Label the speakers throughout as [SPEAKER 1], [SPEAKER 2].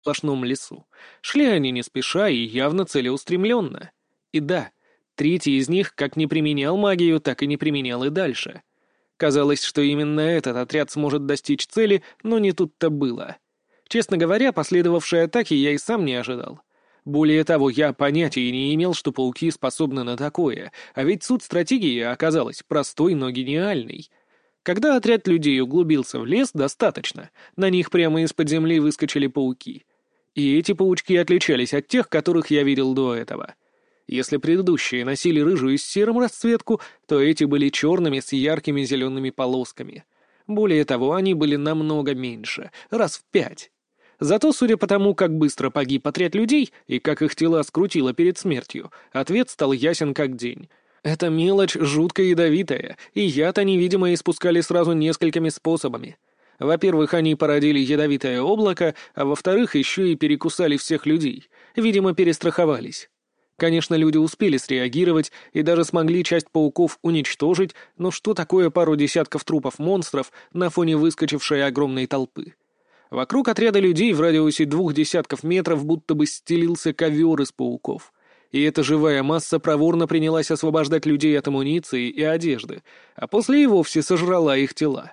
[SPEAKER 1] сплошном лесу. Шли они не спеша и явно целеустремленно. И да, третий из них как не применял магию, так и не применял и дальше. Казалось, что именно этот отряд сможет достичь цели, но не тут-то было. Честно говоря, последовавшей атаки я и сам не ожидал. Более того, я понятия не имел, что пауки способны на такое, а ведь суть стратегии оказалась простой, но гениальной. Когда отряд людей углубился в лес, достаточно. На них прямо из-под земли выскочили пауки. И эти паучки отличались от тех, которых я видел до этого. Если предыдущие носили рыжую с серым расцветку, то эти были черными с яркими зелеными полосками. Более того, они были намного меньше, раз в пять. Зато, судя по тому, как быстро погиб отряд людей и как их тела скрутило перед смертью, ответ стал ясен как день. Эта мелочь жутко ядовитая, и яд они, видимо, испускали сразу несколькими способами. Во-первых, они породили ядовитое облако, а во-вторых, еще и перекусали всех людей. Видимо, перестраховались. Конечно, люди успели среагировать и даже смогли часть пауков уничтожить, но что такое пару десятков трупов монстров на фоне выскочившей огромной толпы? Вокруг отряда людей в радиусе двух десятков метров будто бы стелился ковер из пауков. И эта живая масса проворно принялась освобождать людей от амуниции и одежды, а после и вовсе сожрала их тела.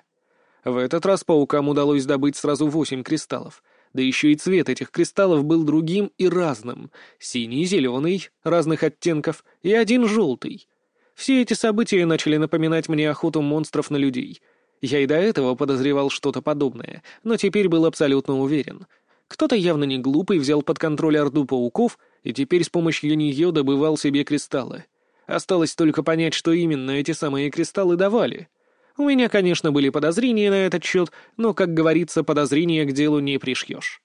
[SPEAKER 1] В этот раз паукам удалось добыть сразу восемь кристаллов — да еще и цвет этих кристаллов был другим и разным. Синий, зеленый, разных оттенков, и один желтый. Все эти события начали напоминать мне охоту монстров на людей. Я и до этого подозревал что-то подобное, но теперь был абсолютно уверен. Кто-то явно не глупый взял под контроль орду пауков и теперь с помощью нее добывал себе кристаллы. Осталось только понять, что именно эти самые кристаллы давали — у меня, конечно, были подозрения на этот счет, но, как говорится, подозрения к делу не пришьешь.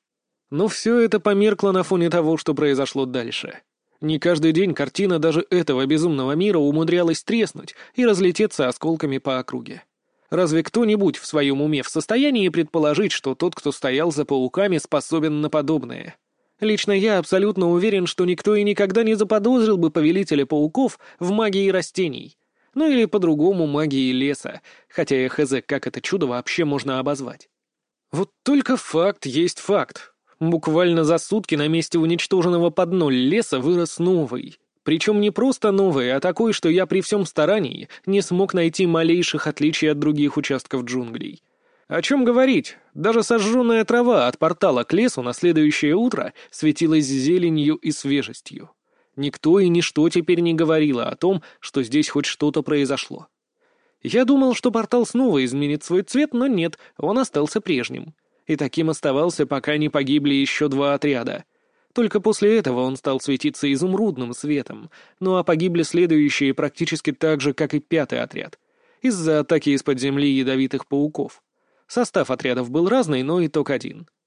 [SPEAKER 1] Но все это померкло на фоне того, что произошло дальше. Не каждый день картина даже этого безумного мира умудрялась треснуть и разлететься осколками по округе. Разве кто-нибудь в своем уме в состоянии предположить, что тот, кто стоял за пауками, способен на подобное? Лично я абсолютно уверен, что никто и никогда не заподозрил бы повелителя пауков в магии растений — ну или по-другому магии леса, хотя я хз, как это чудо вообще можно обозвать. Вот только факт есть факт. Буквально за сутки на месте уничтоженного под ноль леса вырос новый. Причем не просто новый, а такой, что я при всем старании не смог найти малейших отличий от других участков джунглей. О чем говорить? Даже сожженная трава от портала к лесу на следующее утро светилась зеленью и свежестью. Никто и ничто теперь не говорило о том, что здесь хоть что-то произошло. Я думал, что портал снова изменит свой цвет, но нет, он остался прежним. И таким оставался, пока не погибли еще два отряда. Только после этого он стал светиться изумрудным светом, ну а погибли следующие практически так же, как и пятый отряд, из-за атаки из-под земли ядовитых пауков. Состав отрядов был разный, но итог один —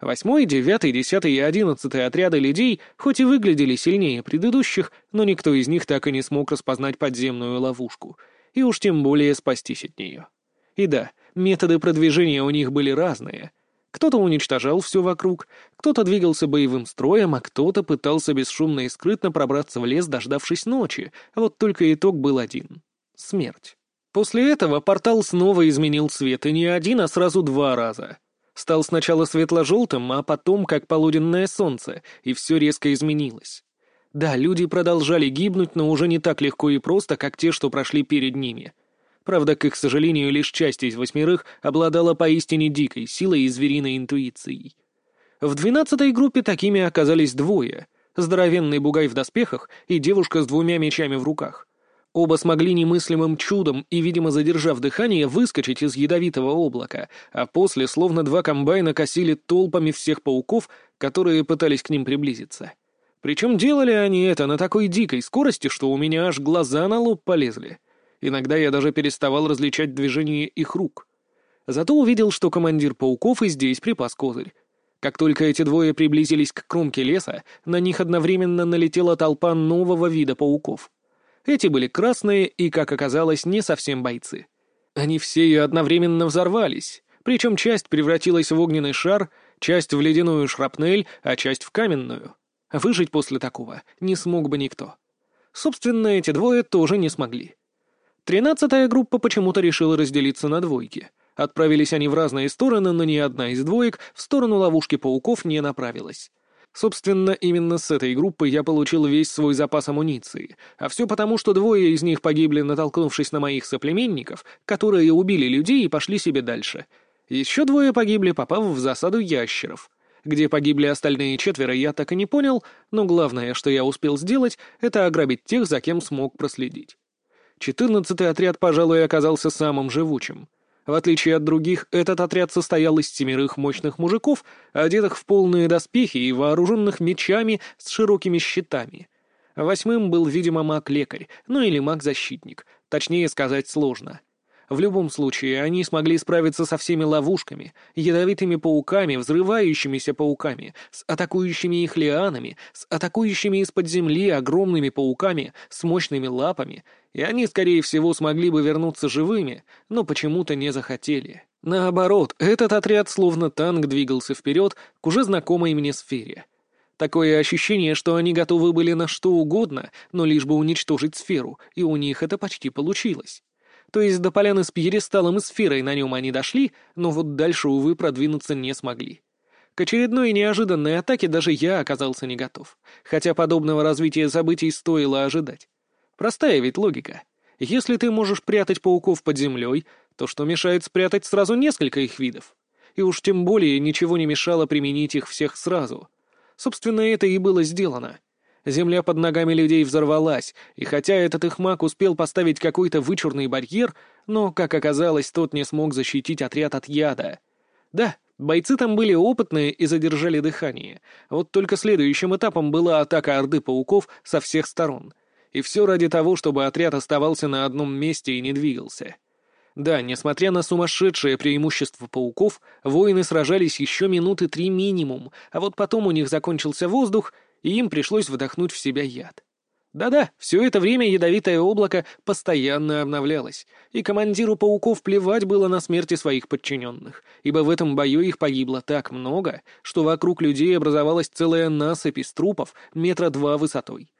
[SPEAKER 1] Восьмой, девятый, десятый и одиннадцатый отряды людей хоть и выглядели сильнее предыдущих, но никто из них так и не смог распознать подземную ловушку, и уж тем более спастись от нее. И да, методы продвижения у них были разные. Кто-то уничтожал все вокруг, кто-то двигался боевым строем, а кто-то пытался бесшумно и скрытно пробраться в лес, дождавшись ночи, вот только итог был один — смерть. После этого портал снова изменил цвет, и не один, а сразу два раза — Стал сначала светло-желтым, а потом как полуденное солнце, и все резко изменилось. Да, люди продолжали гибнуть, но уже не так легко и просто, как те, что прошли перед ними. Правда, к их сожалению, лишь часть из восьмерых обладала поистине дикой силой и звериной интуицией. В двенадцатой группе такими оказались двое — здоровенный бугай в доспехах и девушка с двумя мечами в руках. Оба смогли немыслимым чудом и, видимо, задержав дыхание, выскочить из ядовитого облака, а после, словно два комбайна, косили толпами всех пауков, которые пытались к ним приблизиться. Причем делали они это на такой дикой скорости, что у меня аж глаза на лоб полезли. Иногда я даже переставал различать движение их рук. Зато увидел, что командир пауков и здесь припас козырь. Как только эти двое приблизились к кромке леса, на них одновременно налетела толпа нового вида пауков — эти были красные и, как оказалось, не совсем бойцы. Они все и одновременно взорвались, причем часть превратилась в огненный шар, часть в ледяную шрапнель, а часть в каменную. Выжить после такого не смог бы никто. Собственно, эти двое тоже не смогли. Тринадцатая группа почему-то решила разделиться на двойки. Отправились они в разные стороны, но ни одна из двоек в сторону ловушки пауков не направилась. Собственно, именно с этой группы я получил весь свой запас амуниции, а все потому, что двое из них погибли, натолкнувшись на моих соплеменников, которые убили людей и пошли себе дальше. Еще двое погибли, попав в засаду ящеров. Где погибли остальные четверо, я так и не понял, но главное, что я успел сделать, это ограбить тех, за кем смог проследить. Четырнадцатый отряд, пожалуй, оказался самым живучим — в отличие от других, этот отряд состоял из семерых мощных мужиков, одетых в полные доспехи и вооруженных мечами с широкими щитами. Восьмым был, видимо, маг-лекарь, ну или маг-защитник, точнее сказать сложно. В любом случае, они смогли справиться со всеми ловушками, ядовитыми пауками, взрывающимися пауками, с атакующими их лианами, с атакующими из-под земли огромными пауками с мощными лапами, и они, скорее всего, смогли бы вернуться живыми, но почему-то не захотели. Наоборот, этот отряд словно танк двигался вперед к уже знакомой мне сфере. Такое ощущение, что они готовы были на что угодно, но лишь бы уничтожить сферу, и у них это почти получилось. То есть до поляны с пьедесталом и сферой на нем они дошли, но вот дальше, увы, продвинуться не смогли. К очередной неожиданной атаке даже я оказался не готов, хотя подобного развития событий стоило ожидать. Простая ведь логика. Если ты можешь прятать пауков под землей, то что мешает спрятать сразу несколько их видов? И уж тем более ничего не мешало применить их всех сразу. Собственно, это и было сделано — Земля под ногами людей взорвалась, и хотя этот их маг успел поставить какой-то вычурный барьер, но, как оказалось, тот не смог защитить отряд от яда. Да, бойцы там были опытные и задержали дыхание. Вот только следующим этапом была атака Орды Пауков со всех сторон. И все ради того, чтобы отряд оставался на одном месте и не двигался. Да, несмотря на сумасшедшее преимущество пауков, воины сражались еще минуты три минимум, а вот потом у них закончился воздух, и им пришлось вдохнуть в себя яд. Да-да, все это время ядовитое облако постоянно обновлялось, и командиру пауков плевать было на смерти своих подчиненных, ибо в этом бою их погибло так много, что вокруг людей образовалась целая насыпь из трупов метра два высотой.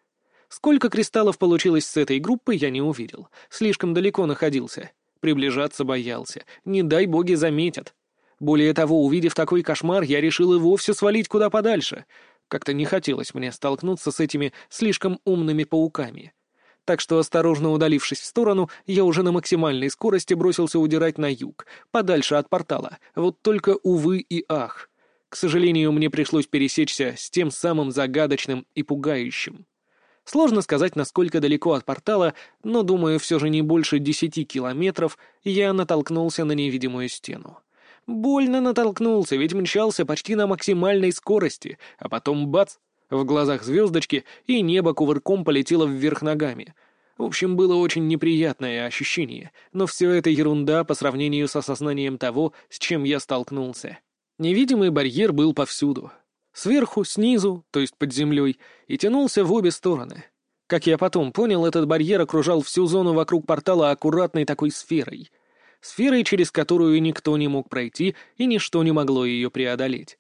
[SPEAKER 1] Сколько кристаллов получилось с этой группы, я не увидел. Слишком далеко находился. Приближаться боялся. Не дай боги заметят. Более того, увидев такой кошмар, я решил и вовсе свалить куда подальше, как-то не хотелось мне столкнуться с этими слишком умными пауками. Так что, осторожно удалившись в сторону, я уже на максимальной скорости бросился удирать на юг, подальше от портала. Вот только, увы и ах. К сожалению, мне пришлось пересечься с тем самым загадочным и пугающим. Сложно сказать, насколько далеко от портала, но, думаю, все же не больше десяти километров я натолкнулся на невидимую стену. Больно натолкнулся, ведь мчался почти на максимальной скорости, а потом бац! В глазах звездочки, и небо кувырком полетело вверх ногами. В общем, было очень неприятное ощущение, но все это ерунда по сравнению с осознанием того, с чем я столкнулся. Невидимый барьер был повсюду. Сверху, снизу, то есть под землей, и тянулся в обе стороны. Как я потом понял, этот барьер окружал всю зону вокруг портала аккуратной такой сферой — сферой, через которую никто не мог пройти и ничто не могло ее преодолеть.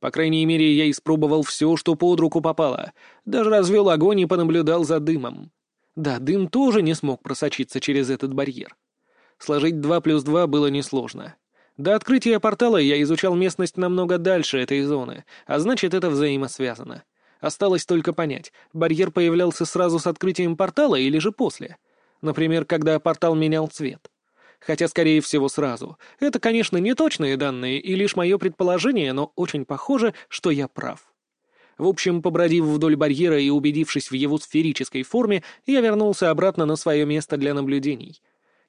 [SPEAKER 1] По крайней мере, я испробовал все, что под руку попало, даже развел огонь и понаблюдал за дымом. Да, дым тоже не смог просочиться через этот барьер. Сложить два плюс два было несложно. До открытия портала я изучал местность намного дальше этой зоны, а значит, это взаимосвязано. Осталось только понять, барьер появлялся сразу с открытием портала или же после. Например, когда портал менял цвет хотя, скорее всего, сразу. Это, конечно, не точные данные и лишь мое предположение, но очень похоже, что я прав. В общем, побродив вдоль барьера и убедившись в его сферической форме, я вернулся обратно на свое место для наблюдений.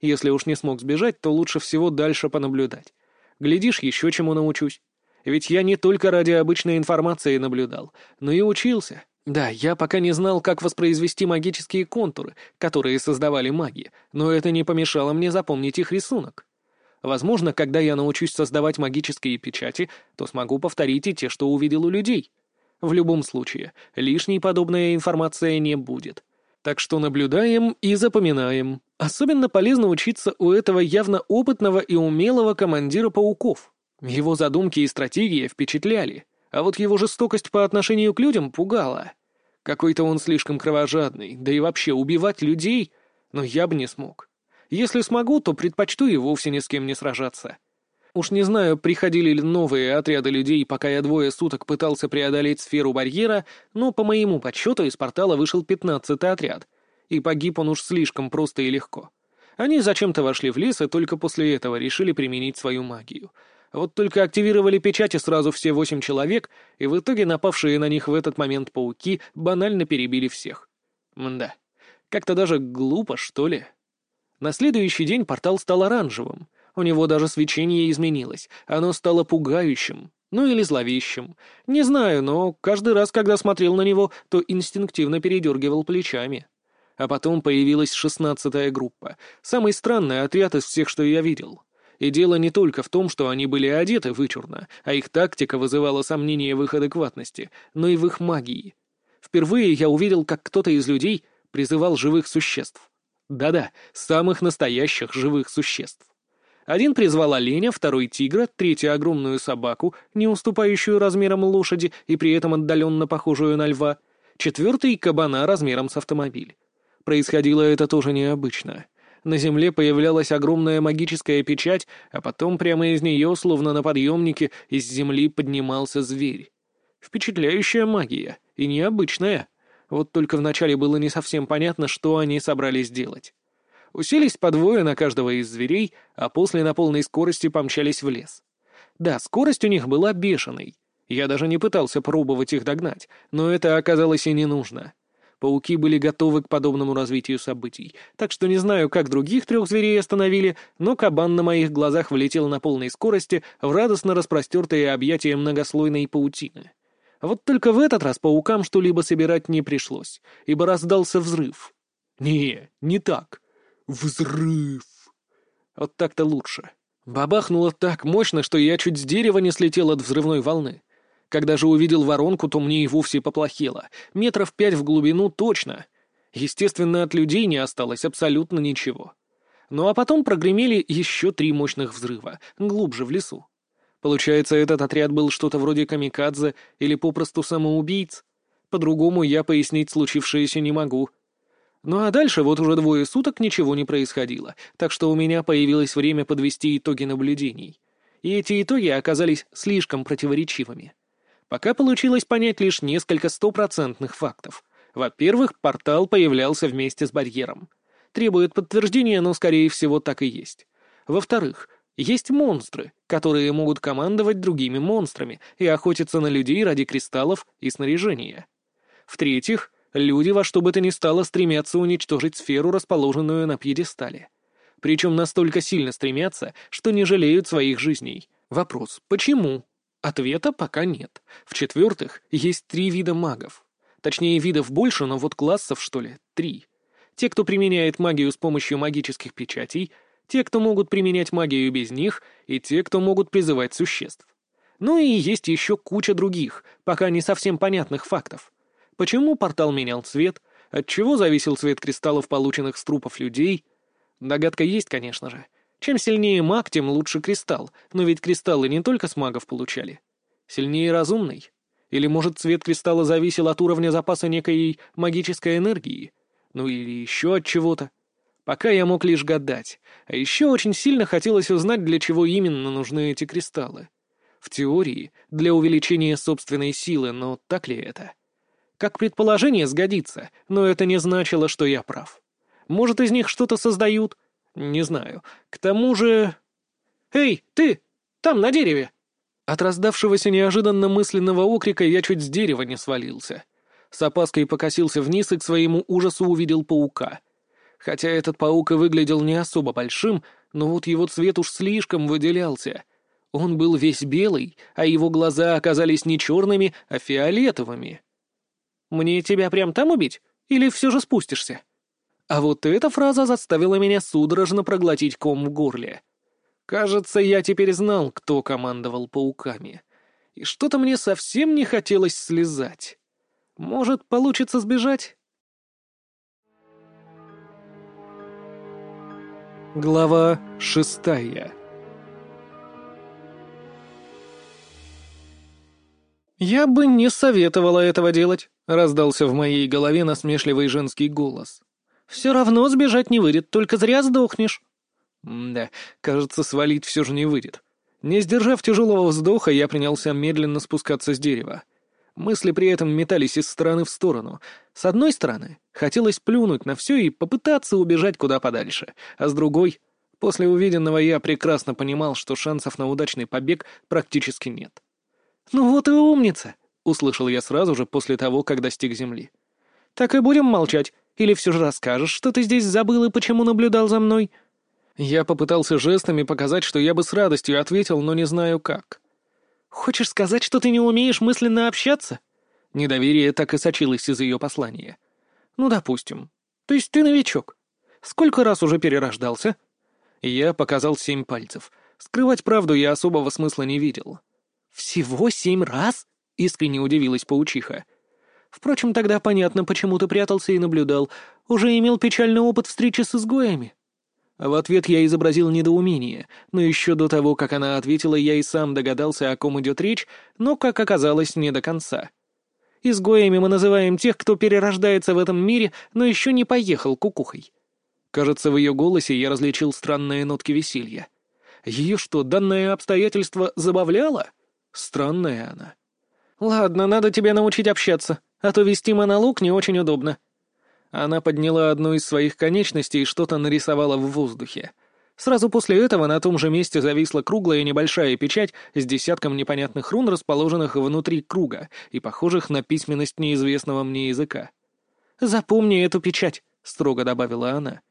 [SPEAKER 1] Если уж не смог сбежать, то лучше всего дальше понаблюдать. Глядишь, еще чему научусь. Ведь я не только ради обычной информации наблюдал, но и учился. Да, я пока не знал, как воспроизвести магические контуры, которые создавали маги, но это не помешало мне запомнить их рисунок. Возможно, когда я научусь создавать магические печати, то смогу повторить и те, что увидел у людей. В любом случае, лишней подобная информация не будет. Так что наблюдаем и запоминаем. Особенно полезно учиться у этого явно опытного и умелого командира пауков. Его задумки и стратегии впечатляли а вот его жестокость по отношению к людям пугала. Какой-то он слишком кровожадный, да и вообще убивать людей, но я бы не смог. Если смогу, то предпочту и вовсе ни с кем не сражаться. Уж не знаю, приходили ли новые отряды людей, пока я двое суток пытался преодолеть сферу барьера, но по моему подсчету из портала вышел пятнадцатый отряд, и погиб он уж слишком просто и легко. Они зачем-то вошли в лес и только после этого решили применить свою магию. Вот только активировали печати сразу все восемь человек, и в итоге напавшие на них в этот момент пауки банально перебили всех. Мда, как-то даже глупо, что ли. На следующий день портал стал оранжевым — у него даже свечение изменилось. Оно стало пугающим. Ну или зловещим. Не знаю, но каждый раз, когда смотрел на него, то инстинктивно передергивал плечами. А потом появилась шестнадцатая группа. Самый странный отряд из всех, что я видел. И дело не только в том, что они были одеты вычурно, а их тактика вызывала сомнения в их адекватности, но и в их магии. Впервые я увидел, как кто-то из людей призывал живых существ. Да-да, самых настоящих живых существ. Один призвал оленя, второй — тигра, третий — огромную собаку, не уступающую размерам лошади и при этом отдаленно похожую на льва, четвертый — кабана размером с автомобиль. Происходило это тоже необычно. На земле появлялась огромная магическая печать, а потом прямо из нее, словно на подъемнике, из земли поднимался зверь. Впечатляющая магия и необычная. Вот только вначале было не совсем понятно, что они собрались делать уселись по двое на каждого из зверей, а после на полной скорости помчались в лес. Да, скорость у них была бешеной. Я даже не пытался пробовать их догнать, но это оказалось и не нужно. Пауки были готовы к подобному развитию событий, так что не знаю, как других трех зверей остановили, но кабан на моих глазах влетел на полной скорости в радостно распростертые объятия многослойной паутины. Вот только в этот раз паукам что-либо собирать не пришлось, ибо раздался взрыв. Не, не так. Взрыв! Вот так-то лучше. Бабахнуло так мощно, что я чуть с дерева не слетел от взрывной волны. Когда же увидел воронку, то мне и вовсе поплохело. Метров пять в глубину точно. Естественно, от людей не осталось абсолютно ничего. Ну а потом прогремели еще три мощных взрыва, глубже в лесу. Получается, этот отряд был что-то вроде камикадзе или попросту самоубийц. По-другому я пояснить случившееся не могу — ну а дальше вот уже двое суток ничего не происходило, так что у меня появилось время подвести итоги наблюдений. И эти итоги оказались слишком противоречивыми. Пока получилось понять лишь несколько стопроцентных фактов. Во-первых, портал появлялся вместе с барьером. Требует подтверждения, но, скорее всего, так и есть. Во-вторых, есть монстры, которые могут командовать другими монстрами и охотиться на людей ради кристаллов и снаряжения. В-третьих, Люди во что бы то ни стало стремятся уничтожить сферу, расположенную на пьедестале. Причем настолько сильно стремятся, что не жалеют своих жизней. Вопрос «почему?» Ответа пока нет. В-четвертых, есть три вида магов. Точнее, видов больше, но вот классов, что ли, три. Те, кто применяет магию с помощью магических печатей, те, кто могут применять магию без них, и те, кто могут призывать существ. Ну и есть еще куча других, пока не совсем понятных фактов. Почему портал менял цвет? От чего зависел цвет кристаллов, полученных с трупов людей? Догадка есть, конечно же. Чем сильнее маг, тем лучше кристалл. Но ведь кристаллы не только с магов получали. Сильнее разумный? Или, может, цвет кристалла зависел от уровня запаса некой магической энергии? Ну или еще от чего-то? Пока я мог лишь гадать. А еще очень сильно хотелось узнать, для чего именно нужны эти кристаллы. В теории, для увеличения собственной силы, но так ли это? Как предположение сгодится, но это не значило, что я прав. Может, из них что-то создают? Не знаю. К тому же... «Эй, ты! Там, на дереве!» От раздавшегося неожиданно мысленного окрика я чуть с дерева не свалился. С опаской покосился вниз и к своему ужасу увидел паука. Хотя этот паук и выглядел не особо большим, но вот его цвет уж слишком выделялся. Он был весь белый, а его глаза оказались не черными, а фиолетовыми. Мне тебя прям там убить? Или все же спустишься?» А вот эта фраза заставила меня судорожно проглотить ком в горле. Кажется, я теперь знал, кто командовал пауками. И что-то мне совсем не хотелось слезать. Может, получится сбежать? Глава шестая «Я бы не советовала этого делать», — раздался в моей голове насмешливый женский голос. «Все равно сбежать не выйдет, только зря сдохнешь». да, кажется, свалить все же не выйдет. Не сдержав тяжелого вздоха, я принялся медленно спускаться с дерева. Мысли при этом метались из стороны в сторону. С одной стороны, хотелось плюнуть на все и попытаться убежать куда подальше, а с другой, после увиденного я прекрасно понимал, что шансов на удачный побег практически нет. «Ну вот и умница!» — услышал я сразу же после того, как достиг земли. «Так и будем молчать, или все же расскажешь, что ты здесь забыл и почему наблюдал за мной?» Я попытался жестами показать, что я бы с радостью ответил, но не знаю как. «Хочешь сказать, что ты не умеешь мысленно общаться?» Недоверие так и сочилось из ее послания. «Ну, допустим. То есть ты новичок. Сколько раз уже перерождался?» Я показал семь пальцев. Скрывать правду я особого смысла не видел. «Всего семь раз?» — искренне удивилась паучиха. «Впрочем, тогда понятно, почему ты прятался и наблюдал. Уже имел печальный опыт встречи с изгоями». В ответ я изобразил недоумение, но еще до того, как она ответила, я и сам догадался, о ком идет речь, но, как оказалось, не до конца. Изгоями мы называем тех, кто перерождается в этом мире, но еще не поехал кукухой. Кажется, в ее голосе я различил странные нотки веселья. Ее что, данное обстоятельство забавляло? Странная она. «Ладно, надо тебя научить общаться, а то вести монолог не очень удобно», она подняла одну из своих конечностей и что-то нарисовала в воздухе. Сразу после этого на том же месте зависла круглая небольшая печать с десятком непонятных рун, расположенных внутри круга и похожих на письменность неизвестного мне языка. «Запомни эту печать», — строго добавила она.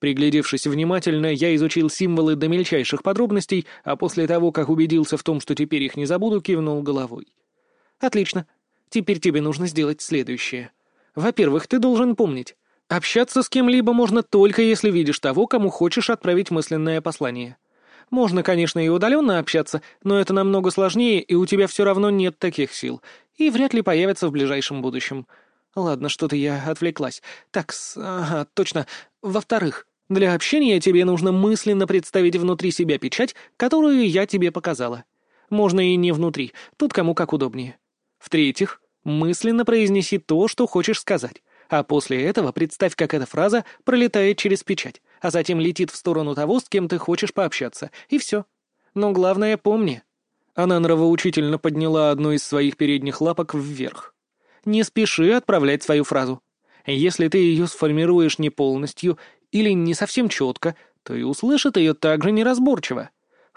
[SPEAKER 1] Приглядевшись внимательно, я изучил символы до мельчайших подробностей, а после того, как убедился в том, что теперь их не забуду, кивнул головой. «Отлично. Теперь тебе нужно сделать следующее. Во-первых, ты должен помнить, общаться с кем-либо можно только если видишь того, кому хочешь отправить мысленное послание. Можно, конечно, и удаленно общаться, но это намного сложнее, и у тебя все равно нет таких сил, и вряд ли появятся в ближайшем будущем. Ладно, что-то я отвлеклась. Так, ага, точно. Во-вторых, для общения тебе нужно мысленно представить внутри себя печать, которую я тебе показала. Можно и не внутри, тут кому как удобнее. В-третьих, Мысленно произнеси то, что хочешь сказать, а после этого представь, как эта фраза пролетает через печать, а затем летит в сторону того, с кем ты хочешь пообщаться, и все. Но главное помни. Она нравоучительно подняла одну из своих передних лапок вверх. Не спеши отправлять свою фразу. Если ты ее сформируешь не полностью или не совсем четко, то и услышит ее также неразборчиво.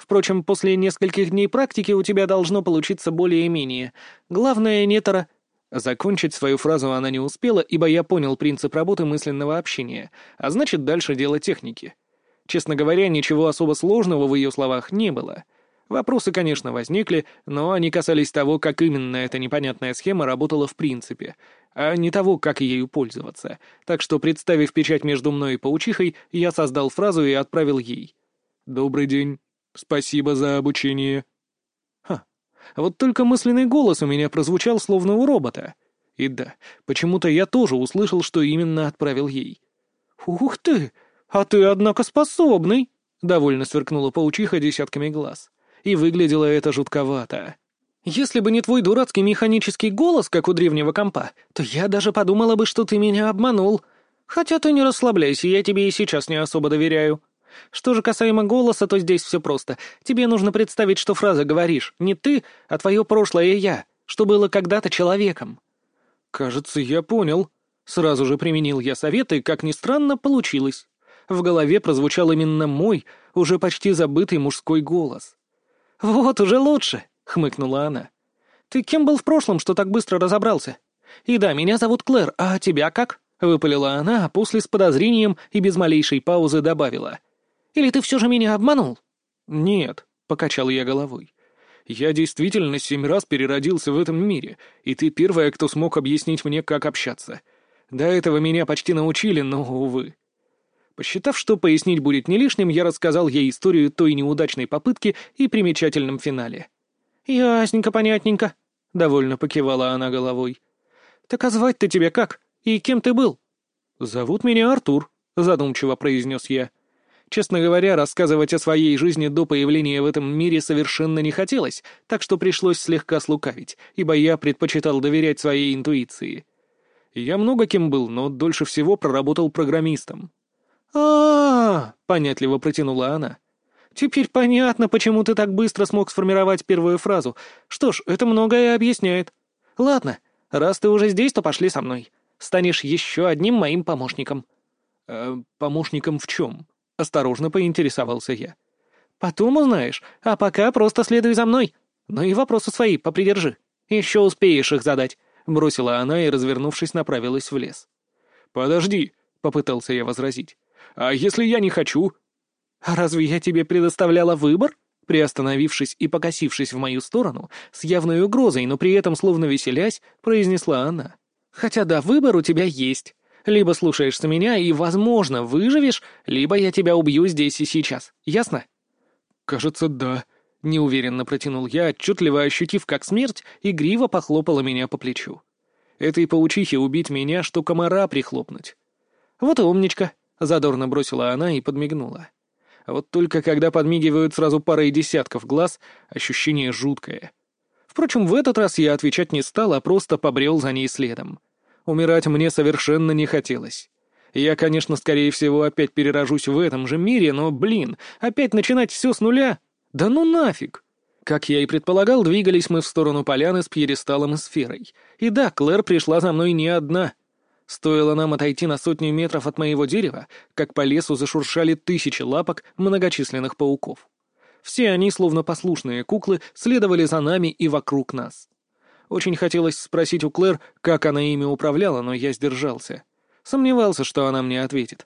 [SPEAKER 1] Впрочем, после нескольких дней практики у тебя должно получиться более-менее. Главное, не тора Закончить свою фразу она не успела, ибо я понял принцип работы мысленного общения, а значит, дальше дело техники. Честно говоря, ничего особо сложного в ее словах не было. Вопросы, конечно, возникли, но они касались того, как именно эта непонятная схема работала в принципе, а не того, как ею пользоваться. Так что, представив печать между мной и паучихой, я создал фразу и отправил ей. «Добрый день. Спасибо за обучение. Вот только мысленный голос у меня прозвучал словно у робота. И да, почему-то я тоже услышал, что именно отправил ей. «Ух ты! А ты, однако, способный!» — довольно сверкнула паучиха десятками глаз. И выглядело это жутковато. «Если бы не твой дурацкий механический голос, как у древнего компа, то я даже подумала бы, что ты меня обманул. Хотя ты не расслабляйся, я тебе и сейчас не особо доверяю». Что же касаемо голоса, то здесь все просто. Тебе нужно представить, что фраза говоришь. Не ты, а твое прошлое я, что было когда-то человеком. Кажется, я понял. Сразу же применил я совет, и, как ни странно, получилось. В голове прозвучал именно мой, уже почти забытый мужской голос. «Вот уже лучше», — хмыкнула она. «Ты кем был в прошлом, что так быстро разобрался? И да, меня зовут Клэр, а тебя как?» — выпалила она, а после с подозрением и без малейшей паузы добавила — или ты все же меня обманул?» «Нет», — покачал я головой. «Я действительно семь раз переродился в этом мире, и ты первая, кто смог объяснить мне, как общаться. До этого меня почти научили, но, увы». Посчитав, что пояснить будет не лишним, я рассказал ей историю той неудачной попытки и примечательном финале. «Ясненько, понятненько», — довольно покивала она головой. «Так а звать-то тебя как? И кем ты был?» «Зовут меня Артур», — задумчиво произнес я. Честно говоря, рассказывать о своей жизни до появления в этом мире совершенно не хотелось, так что пришлось слегка слукавить, ибо я предпочитал доверять своей интуиции. Я много кем был, но дольше всего проработал программистом. а, понятливо протянула она. Теперь понятно, почему ты так быстро смог сформировать первую фразу. Что ж, это многое объясняет. Ладно, раз ты уже здесь, то пошли со мной. Станешь еще одним моим помощником». «Э, «Помощником в чем?» — осторожно поинтересовался я. «Потом узнаешь, а пока просто следуй за мной. Ну и вопросы свои попридержи. Еще успеешь их задать», — бросила она и, развернувшись, направилась в лес.
[SPEAKER 2] «Подожди», — попытался я возразить. «А если я не хочу?»
[SPEAKER 1] «А разве я тебе предоставляла выбор?» Приостановившись и покосившись в мою сторону, с явной угрозой, но при этом словно веселясь, произнесла она. «Хотя да, выбор у тебя есть. Либо слушаешься меня и, возможно, выживешь, либо я тебя убью здесь и сейчас. Ясно?»
[SPEAKER 2] «Кажется, да», — неуверенно протянул я, отчетливо ощутив, как смерть игриво похлопала меня по плечу. Этой паучихе убить меня, что комара прихлопнуть.
[SPEAKER 1] «Вот и умничка», — задорно бросила она и подмигнула.
[SPEAKER 2] Вот только когда подмигивают сразу парой десятков глаз, ощущение жуткое.
[SPEAKER 1] Впрочем, в этот раз я отвечать не стал, а просто побрел за ней следом.
[SPEAKER 2] Умирать мне совершенно не хотелось. Я, конечно, скорее всего, опять перерожусь в этом же мире, но, блин, опять начинать все с нуля? Да ну нафиг! Как я и предполагал, двигались мы в сторону поляны с пьедесталом и сферой. И да, Клэр пришла за мной не одна. Стоило нам отойти на сотню метров от моего дерева, как по лесу зашуршали тысячи лапок многочисленных пауков. Все они, словно послушные куклы, следовали за нами и вокруг нас. Очень хотелось спросить у Клэр, как она ими управляла, но я сдержался. Сомневался, что она мне ответит.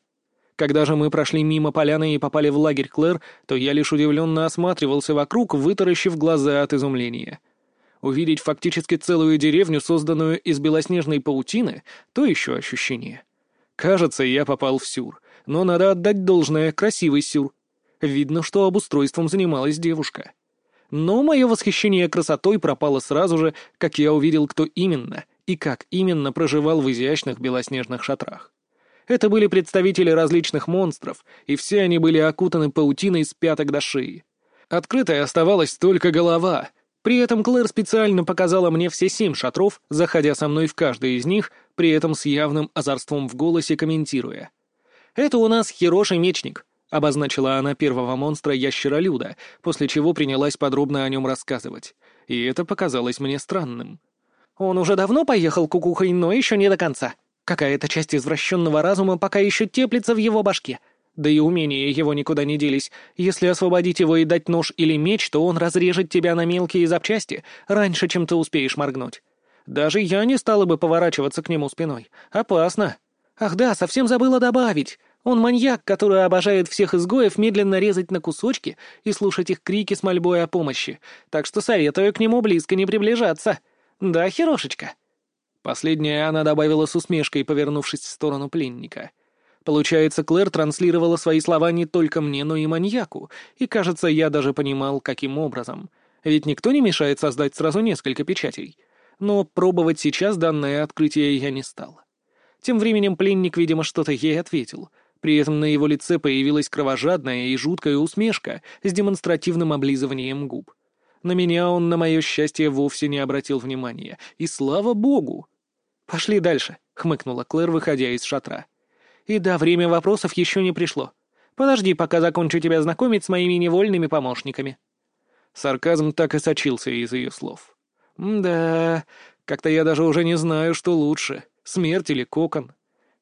[SPEAKER 2] Когда же мы прошли мимо поляны и попали в лагерь Клэр, то я лишь удивленно осматривался вокруг, вытаращив глаза от изумления — Увидеть фактически целую деревню, созданную из белоснежной паутины, то еще ощущение. Кажется, я попал в сюр, но надо отдать должное красивый сюр. Видно, что обустройством занималась девушка. Но мое восхищение красотой пропало сразу же, как я увидел, кто именно и как именно проживал в изящных белоснежных шатрах. Это были представители различных монстров, и все они были окутаны паутиной с пяток до шеи. Открытой оставалась только голова, при этом Клэр специально показала мне все семь шатров, заходя со мной в каждый из них, при этом с явным озорством в голосе комментируя. «Это у нас Хироши Мечник», — обозначила она первого монстра ящеролюда, после чего принялась подробно о нем рассказывать. И это показалось мне странным. «Он уже давно поехал кукухой, но еще не до конца. Какая-то часть извращенного разума пока еще теплится в его башке. Да и умения его никуда не делись. Если освободить его и дать нож или меч, то он разрежет тебя на мелкие запчасти раньше, чем ты успеешь моргнуть. Даже я не стала бы поворачиваться к нему спиной. Опасно. Ах да, совсем забыла добавить. Он маньяк, который обожает всех изгоев медленно резать на кусочки и слушать их крики с мольбой о помощи. Так что советую к нему близко не приближаться. Да, Херошечка?» Последняя она добавила с усмешкой, повернувшись в сторону пленника — Получается, Клэр транслировала свои слова не только мне, но и маньяку, и, кажется, я даже понимал, каким образом. Ведь никто не мешает создать сразу несколько печатей. Но пробовать сейчас данное открытие я не стал. Тем временем пленник, видимо, что-то ей ответил. При этом на его лице появилась кровожадная и жуткая усмешка с демонстративным облизыванием губ. На меня он, на мое счастье, вовсе не обратил внимания. И слава богу! «Пошли дальше», — хмыкнула Клэр, выходя из шатра. И да, время вопросов еще не пришло. Подожди, пока закончу тебя знакомить с моими невольными помощниками». Сарказм так и сочился из ее слов. «Да, как-то я даже уже не знаю, что лучше, смерть или кокон.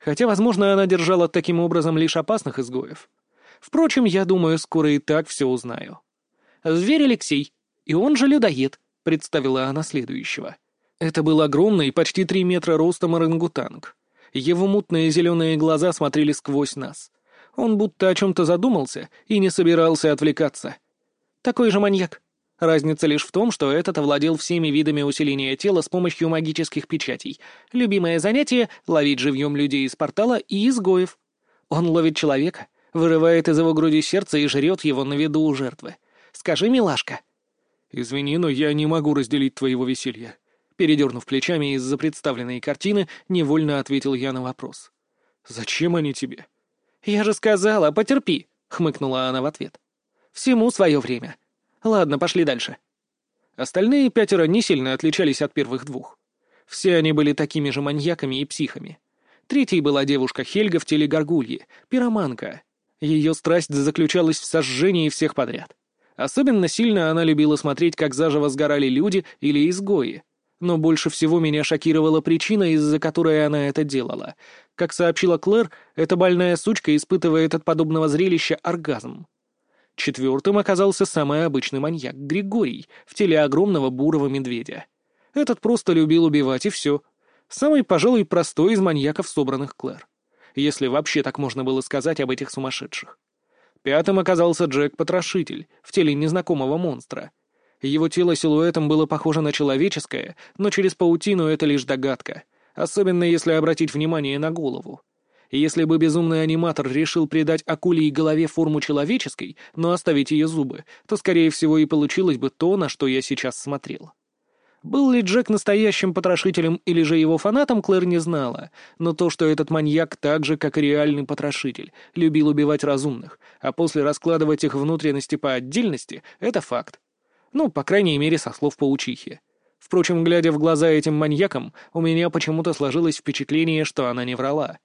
[SPEAKER 2] Хотя, возможно, она держала таким образом лишь опасных изгоев. Впрочем, я думаю, скоро и так все узнаю. Зверь Алексей, и он же людоед», — представила она следующего. Это был огромный, почти три метра ростом орангутанг. Его мутные зеленые глаза смотрели сквозь нас. Он будто о чем-то задумался и не собирался отвлекаться. Такой же маньяк. Разница лишь в том, что этот овладел всеми видами усиления тела с помощью магических печатей. Любимое занятие — ловить живьем людей из портала и изгоев. Он ловит человека, вырывает из его груди сердце и жрет его на виду у жертвы. Скажи, милашка. «Извини, но я не могу разделить твоего веселья», Передернув плечами из-за представленной картины, невольно ответил я на вопрос. «Зачем они тебе?»
[SPEAKER 1] «Я же сказала, потерпи», — хмыкнула она в ответ. «Всему свое время. Ладно, пошли дальше».
[SPEAKER 2] Остальные пятеро не сильно отличались от первых двух. Все они были такими же маньяками и психами. Третьей была девушка Хельга в теле горгульи, пироманка.
[SPEAKER 1] Ее страсть заключалась в сожжении всех подряд. Особенно сильно она любила смотреть, как заживо сгорали люди или изгои. Но больше всего меня шокировала причина, из-за которой она это делала. Как сообщила Клэр, эта больная сучка испытывает от подобного зрелища оргазм. Четвертым оказался самый обычный маньяк — Григорий, в теле огромного бурого медведя. Этот просто любил убивать, и все. Самый, пожалуй, простой из маньяков, собранных Клэр. Если вообще так можно было сказать об этих сумасшедших. Пятым оказался Джек-потрошитель, в теле незнакомого монстра. Его тело силуэтом было похоже на человеческое, но через паутину это лишь догадка, особенно если обратить внимание на голову. Если бы безумный аниматор решил придать акулии голове форму человеческой, но оставить ее зубы, то, скорее всего, и получилось бы то, на что я сейчас смотрел. Был ли Джек настоящим потрошителем или же его фанатом, Клэр не знала, но то, что этот маньяк так же, как и реальный потрошитель, любил убивать разумных, а после раскладывать их внутренности по отдельности, это факт. Ну, по крайней мере, со слов паучихи. Впрочем, глядя в глаза этим маньякам, у меня почему-то сложилось впечатление, что она не врала.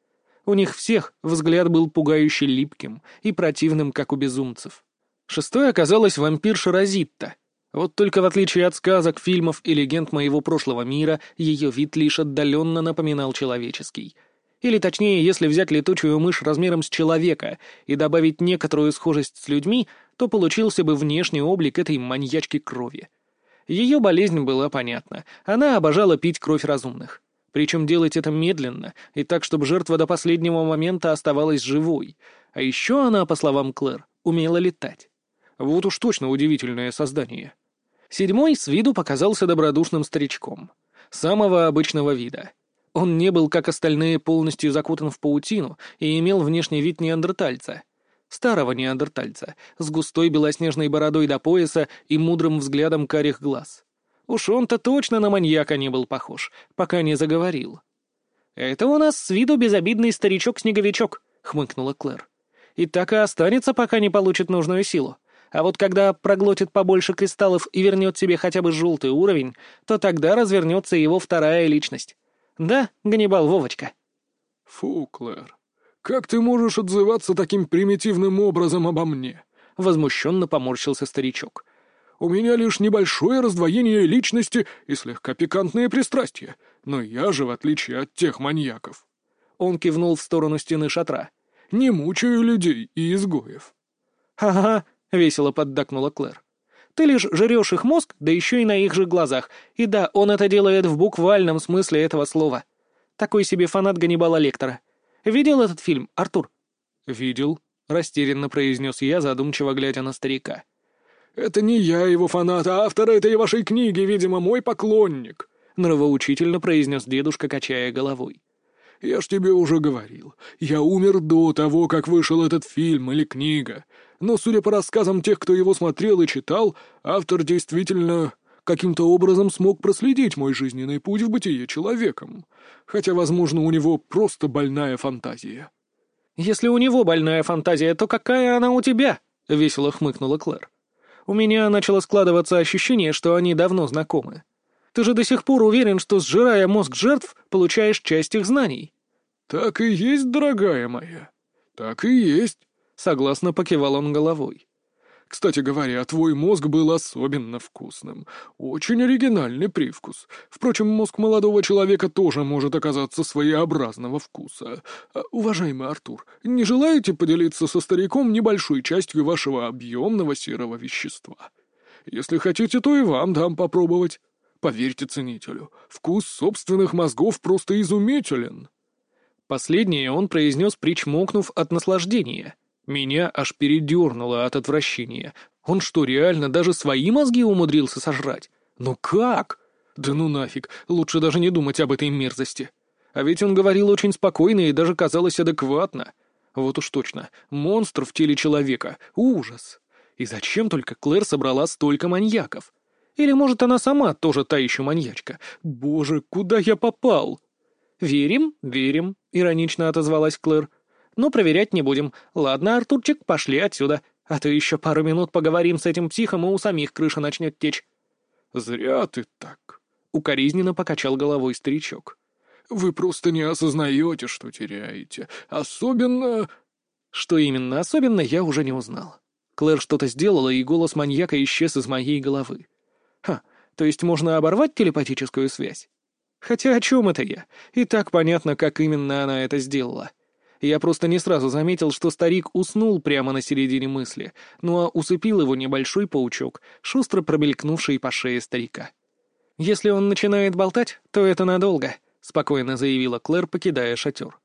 [SPEAKER 1] У них всех взгляд был пугающе липким и противным, как у безумцев. Шестой оказалась вампирша Розитта. Вот только в отличие от сказок, фильмов и легенд моего прошлого мира, ее вид лишь отдаленно напоминал человеческий. Или точнее, если взять летучую мышь размером с человека и добавить некоторую схожесть с людьми, то получился бы внешний облик этой маньячки крови. Ее болезнь была понятна. Она обожала пить кровь разумных. Причем делать это медленно и так, чтобы жертва до последнего момента оставалась живой. А еще она, по словам Клэр, умела летать. Вот уж точно удивительное создание. Седьмой с виду показался добродушным старичком. Самого обычного вида. Он не был, как остальные, полностью закутан в паутину и имел внешний вид неандертальца. Старого неандертальца, с густой белоснежной бородой до пояса и мудрым взглядом карих глаз. Уж он-то точно на маньяка не был похож, пока не заговорил. «Это у нас с виду безобидный старичок-снеговичок», — хмыкнула Клэр. «И так и останется, пока не получит нужную силу. А вот когда проглотит побольше кристаллов и вернет себе хотя бы желтый уровень, то тогда развернется его вторая личность. Да, Ганнибал Вовочка?»
[SPEAKER 3] «Фу, Клэр, как ты можешь отзываться таким примитивным образом обо мне?» — возмущенно поморщился старичок. У меня лишь небольшое раздвоение личности и слегка пикантные пристрастия, но я же, в отличие от тех маньяков.
[SPEAKER 1] Он кивнул в сторону стены шатра.
[SPEAKER 3] Не мучаю людей и изгоев.
[SPEAKER 1] «Ага», — весело поддакнула Клэр. «Ты лишь жрешь их мозг, да еще и на их же глазах. И да, он это делает в буквальном смысле этого слова. Такой себе фанат Ганнибала Лектора. Видел этот фильм, Артур?»
[SPEAKER 2] «Видел», — растерянно произнес я, задумчиво глядя на старика.
[SPEAKER 3] «Это не я его фанат, а автор этой вашей книги, видимо, мой поклонник», — нравоучительно произнес дедушка, качая головой. «Я ж тебе уже говорил, я умер до того, как вышел этот фильм или книга. Но, судя по рассказам тех, кто его смотрел и читал, автор действительно каким-то образом смог проследить мой жизненный путь в бытие человеком. Хотя, возможно, у него просто больная фантазия».
[SPEAKER 1] «Если у него больная фантазия, то какая она у тебя?» — весело хмыкнула Клэр. У меня начало складываться ощущение, что они давно знакомы. Ты же до сих пор уверен, что, сжирая мозг жертв, получаешь часть их знаний?»
[SPEAKER 3] «Так и есть, дорогая моя. Так и есть», — согласно покивал он головой. Кстати говоря, твой мозг был особенно вкусным. Очень оригинальный привкус. Впрочем, мозг молодого человека тоже может оказаться своеобразного вкуса. А, уважаемый Артур, не желаете поделиться со стариком небольшой частью вашего объемного серого вещества? Если хотите, то и вам дам попробовать. Поверьте ценителю, вкус собственных мозгов просто изумителен.
[SPEAKER 1] Последнее он произнес, причмокнув от наслаждения — меня аж передернуло от отвращения. Он что, реально даже свои мозги умудрился сожрать? Ну как? Да ну нафиг, лучше даже не думать об этой мерзости. А ведь он говорил очень спокойно и даже казалось адекватно. Вот уж точно, монстр в теле человека. Ужас. И зачем только Клэр собрала столько маньяков? Или, может, она сама тоже та еще маньячка? Боже, куда я попал? «Верим, верим», — иронично отозвалась Клэр. Но проверять не будем. Ладно, Артурчик, пошли отсюда. А то еще пару минут поговорим с этим психом, и у самих крыша начнет течь».
[SPEAKER 3] «Зря ты так», —
[SPEAKER 1] укоризненно покачал головой старичок.
[SPEAKER 3] «Вы просто не осознаете, что теряете. Особенно...»
[SPEAKER 2] Что именно особенно, я уже не узнал. Клэр что-то сделала, и голос маньяка исчез из моей головы. Ха, то есть можно оборвать телепатическую связь? Хотя о чем это я? И так понятно, как именно она это сделала. Я просто не сразу заметил, что старик уснул прямо на середине мысли, ну а усыпил его небольшой паучок, шустро промелькнувший по шее старика. «Если он начинает болтать, то это надолго», — спокойно заявила Клэр, покидая шатер.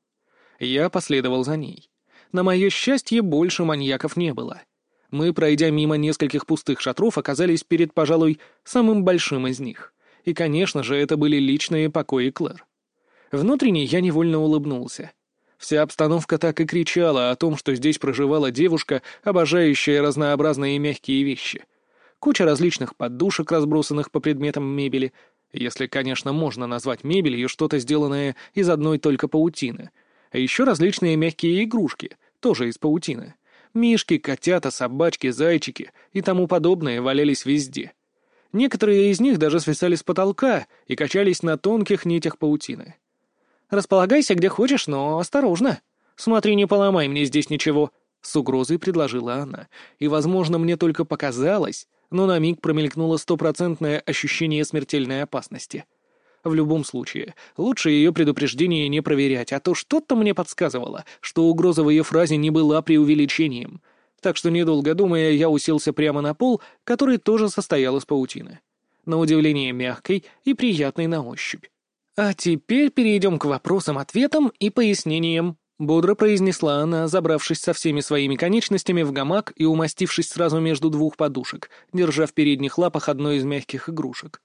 [SPEAKER 2] Я последовал за ней. На мое счастье, больше маньяков не было. Мы, пройдя мимо нескольких пустых шатров, оказались перед, пожалуй, самым большим из них. И, конечно же, это были личные покои Клэр. Внутренне я невольно улыбнулся. Вся обстановка так и кричала о том, что здесь проживала девушка, обожающая разнообразные мягкие вещи. Куча различных подушек, разбросанных по предметам мебели, если, конечно, можно назвать мебелью что-то сделанное из одной только паутины. А еще различные мягкие игрушки, тоже из паутины. Мишки, котята, собачки, зайчики и тому подобное валялись везде. Некоторые из них даже свисали с потолка и качались на тонких нитях паутины. «Располагайся где хочешь, но осторожно. Смотри, не поломай мне здесь ничего», — с угрозой предложила она. И, возможно, мне только показалось, но на миг промелькнуло стопроцентное ощущение смертельной опасности. В любом случае, лучше ее предупреждение не проверять, а то что-то мне подсказывало, что угроза в ее фразе не была преувеличением — так что, недолго думая, я уселся прямо на пол, который тоже состоял из паутины. На удивление мягкой и приятной на ощупь. «А теперь перейдем к вопросам-ответам и пояснениям», — бодро произнесла она, забравшись со всеми своими конечностями в гамак и умастившись сразу между двух подушек, держа в передних лапах одну из мягких игрушек.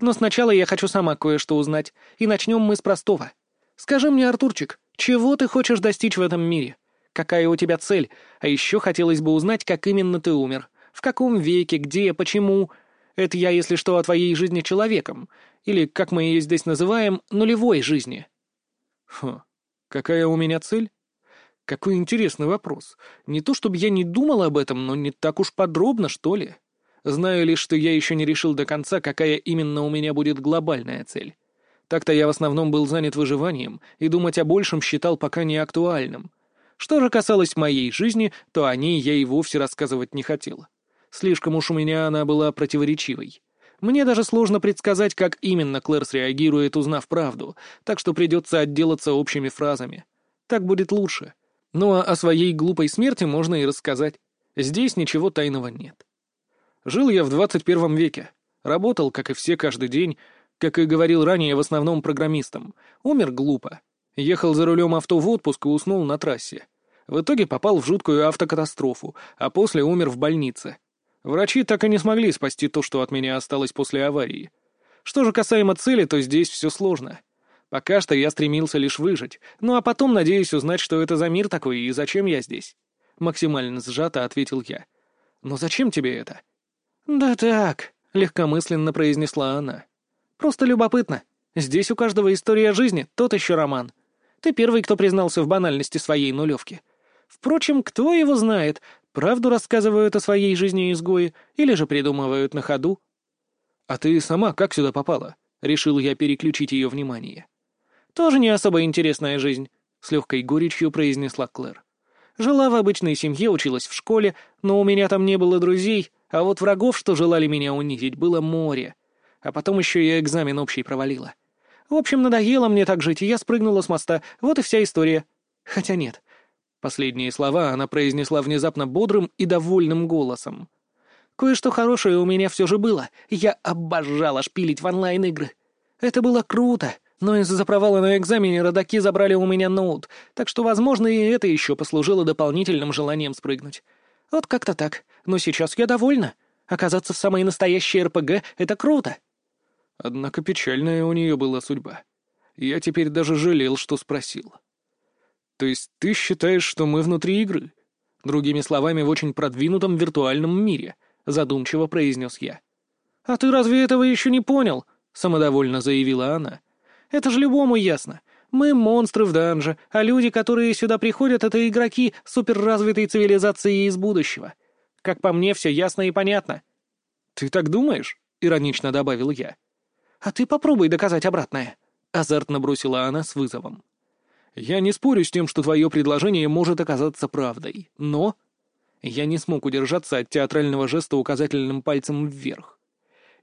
[SPEAKER 2] «Но сначала я хочу сама кое-что узнать, и начнем мы с простого. Скажи мне, Артурчик, чего ты хочешь достичь в этом мире? какая у тебя цель, а еще хотелось бы узнать, как именно ты умер, в каком веке, где, почему. Это я, если что, о твоей жизни человеком, или, как мы ее здесь называем, нулевой жизни».
[SPEAKER 3] «Хм, какая у меня цель?» «Какой интересный вопрос. Не то чтобы я не думал об этом, но не так уж подробно, что ли. Знаю лишь, что я еще не решил до конца, какая именно у меня будет глобальная цель. Так-то я в основном был занят выживанием, и думать о большем считал пока не актуальным. Что же касалось моей жизни, то о ней я и вовсе рассказывать не хотел. Слишком уж у меня она была противоречивой. Мне даже сложно предсказать, как именно Клэр среагирует, узнав правду, так что придется отделаться общими фразами. Так будет лучше. Ну а о своей глупой смерти можно и рассказать. Здесь ничего тайного нет. Жил я в 21 веке. Работал, как и все, каждый день. Как и говорил ранее, в основном программистом. Умер глупо. Ехал за рулем авто в отпуск и уснул на трассе. В итоге попал в жуткую автокатастрофу, а после умер в больнице. Врачи так и не смогли спасти то, что от меня осталось после аварии. Что же касаемо цели, то здесь все сложно. Пока что я стремился лишь выжить, ну а потом надеюсь узнать, что это за мир такой и зачем я здесь. Максимально сжато ответил я. «Но зачем тебе это?» «Да так», — легкомысленно произнесла она. «Просто любопытно. Здесь у каждого история жизни, тот еще роман. Ты первый, кто признался в банальности своей нулевки. Впрочем, кто его знает, правду рассказывают о своей жизни изгои или же придумывают на ходу. «А ты сама как сюда попала?» — решил я переключить ее внимание. «Тоже не особо интересная жизнь», — с легкой горечью произнесла Клэр. «Жила в обычной семье, училась в школе, но у меня там не было друзей, а вот врагов, что желали меня унизить, было море. А потом еще я экзамен общий провалила. В общем, надоело мне так жить, и я спрыгнула с моста, вот и вся история. Хотя нет, Последние слова она произнесла внезапно бодрым и довольным голосом. «Кое-что хорошее у меня все же было. Я обожала шпилить в онлайн-игры. Это было круто, но из-за провала на экзамене родаки забрали у меня ноут, так что, возможно, и это еще послужило дополнительным желанием спрыгнуть. Вот как-то так. Но сейчас я довольна. Оказаться в самой настоящей РПГ — это круто». Однако печальная у нее была судьба. Я теперь даже жалел, что спросил. То есть ты считаешь, что мы внутри игры? Другими словами, в очень продвинутом виртуальном мире, задумчиво произнес я.
[SPEAKER 2] А ты разве этого еще не понял? Самодовольно заявила она. Это же любому ясно. Мы монстры в данже, а люди, которые сюда приходят, это игроки суперразвитой цивилизации из будущего. Как по мне, все ясно и понятно.
[SPEAKER 3] Ты так думаешь? Иронично добавил я.
[SPEAKER 2] А ты попробуй доказать обратное. Азартно бросила она с вызовом. Я не спорю с тем, что твое предложение может оказаться правдой, но... Я не смог удержаться от театрального жеста указательным пальцем вверх.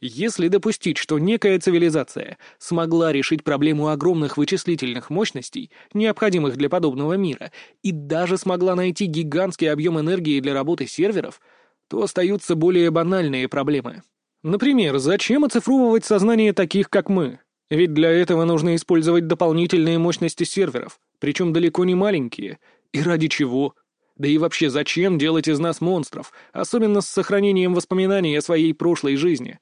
[SPEAKER 2] Если допустить, что некая цивилизация смогла решить проблему огромных вычислительных мощностей, необходимых для подобного мира, и даже смогла найти гигантский объем энергии для работы серверов, то остаются более банальные проблемы. Например, зачем оцифровывать сознание таких, как мы? Ведь для этого нужно использовать дополнительные мощности серверов, причем далеко не маленькие. И ради чего? Да и вообще, зачем делать из нас монстров, особенно с сохранением воспоминаний о своей прошлой жизни?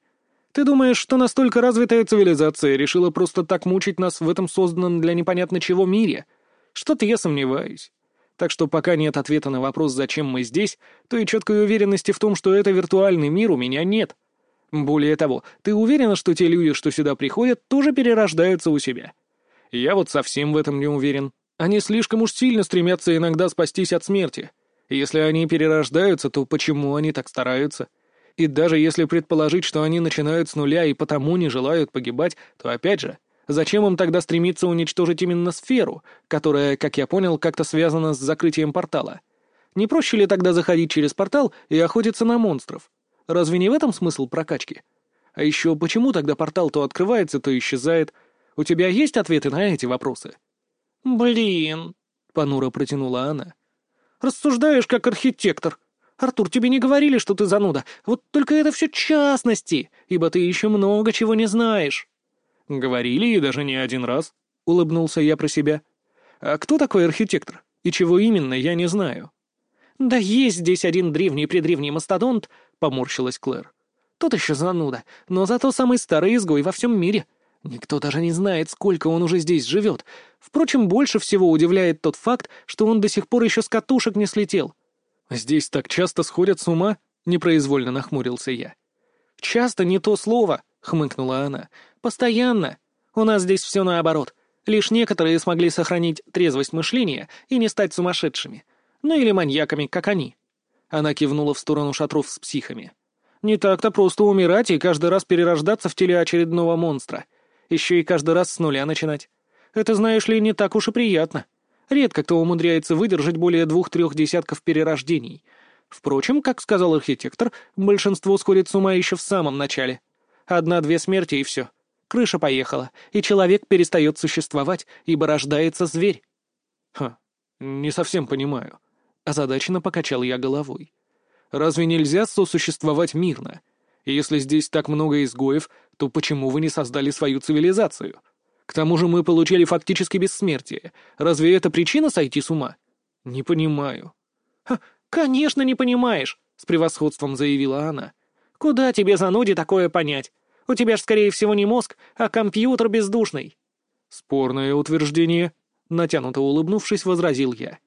[SPEAKER 2] Ты думаешь, что настолько развитая цивилизация решила просто так мучить нас в этом созданном для непонятно чего мире? Что-то я сомневаюсь. Так что пока нет ответа на вопрос, зачем мы здесь, то и четкой уверенности в том, что это виртуальный мир, у меня нет. Более того, ты уверена, что те люди, что сюда приходят, тоже перерождаются у себя? Я вот совсем в этом не уверен. Они слишком уж сильно стремятся иногда спастись от смерти. Если они перерождаются, то почему они так стараются? И даже если предположить, что они начинают с нуля и потому не желают погибать, то опять же, зачем им тогда стремиться уничтожить именно сферу, которая, как я понял, как-то связана с закрытием портала? Не проще ли тогда заходить через портал и охотиться на монстров? Разве не в этом смысл прокачки? А еще почему тогда портал то открывается, то исчезает? У тебя есть ответы на эти вопросы?
[SPEAKER 1] «Блин», — понуро протянула она.
[SPEAKER 2] «Рассуждаешь как архитектор. Артур, тебе не говорили, что ты зануда. Вот только это все частности, ибо ты еще много чего не знаешь». «Говорили, и даже не один раз», — улыбнулся я про себя. «А кто такой архитектор? И чего именно, я не знаю».
[SPEAKER 1] «Да есть здесь один древний-предревний мастодонт», — поморщилась Клэр. «Тот еще зануда, но зато самый старый изгой во всем мире. Никто даже не знает, сколько он уже здесь живет. Впрочем, больше всего удивляет тот факт, что он до сих пор еще с катушек не слетел.
[SPEAKER 2] «Здесь так часто сходят с ума?» — непроизвольно нахмурился я.
[SPEAKER 1] «Часто не то слово», — хмыкнула она. «Постоянно. У нас здесь все наоборот. Лишь некоторые смогли сохранить трезвость мышления и не стать сумасшедшими. Ну или маньяками, как они». Она кивнула в сторону шатров с психами. «Не так-то просто умирать и каждый раз перерождаться в теле очередного монстра. Еще и каждый раз с нуля начинать. Это, знаешь ли, не так уж и приятно. Редко кто умудряется выдержать более двух-трех десятков перерождений. Впрочем, как сказал архитектор, большинство сходит с ума еще в самом начале. Одна-две смерти и все. Крыша поехала, и человек перестает существовать, ибо рождается зверь.
[SPEAKER 2] Ха, не совсем понимаю. Озадаченно покачал я головой. Разве нельзя сосуществовать мирно? если здесь так много изгоев, то почему вы не создали свою цивилизацию? К тому же мы получили фактически бессмертие. Разве это причина сойти с ума? Не понимаю.
[SPEAKER 1] Ха, конечно, не понимаешь, с превосходством заявила она. Куда тебе зануде такое понять? У тебя ж, скорее всего, не мозг, а компьютер бездушный.
[SPEAKER 2] Спорное утверждение, натянуто улыбнувшись, возразил я.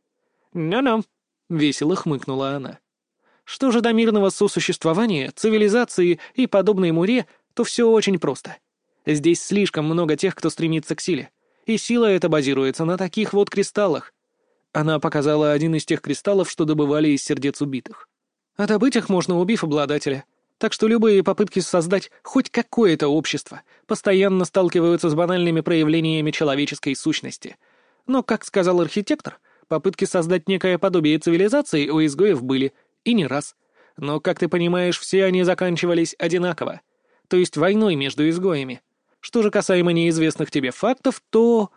[SPEAKER 1] «Ну-ну», — весело хмыкнула она. «Что же до мирного сосуществования, цивилизации и подобной муре, то все очень просто. Здесь слишком много тех, кто стремится к силе. И сила эта базируется на таких вот кристаллах. Она показала один из тех кристаллов, что добывали из сердец убитых. А добыть их можно, убив обладателя. Так что любые попытки создать хоть какое-то общество постоянно сталкиваются с банальными проявлениями человеческой сущности. Но, как сказал архитектор, попытки создать некое подобие цивилизации у изгоев были, и не раз. Но, как ты понимаешь, все они заканчивались одинаково. То есть войной между изгоями. Что же касаемо неизвестных тебе фактов, то...»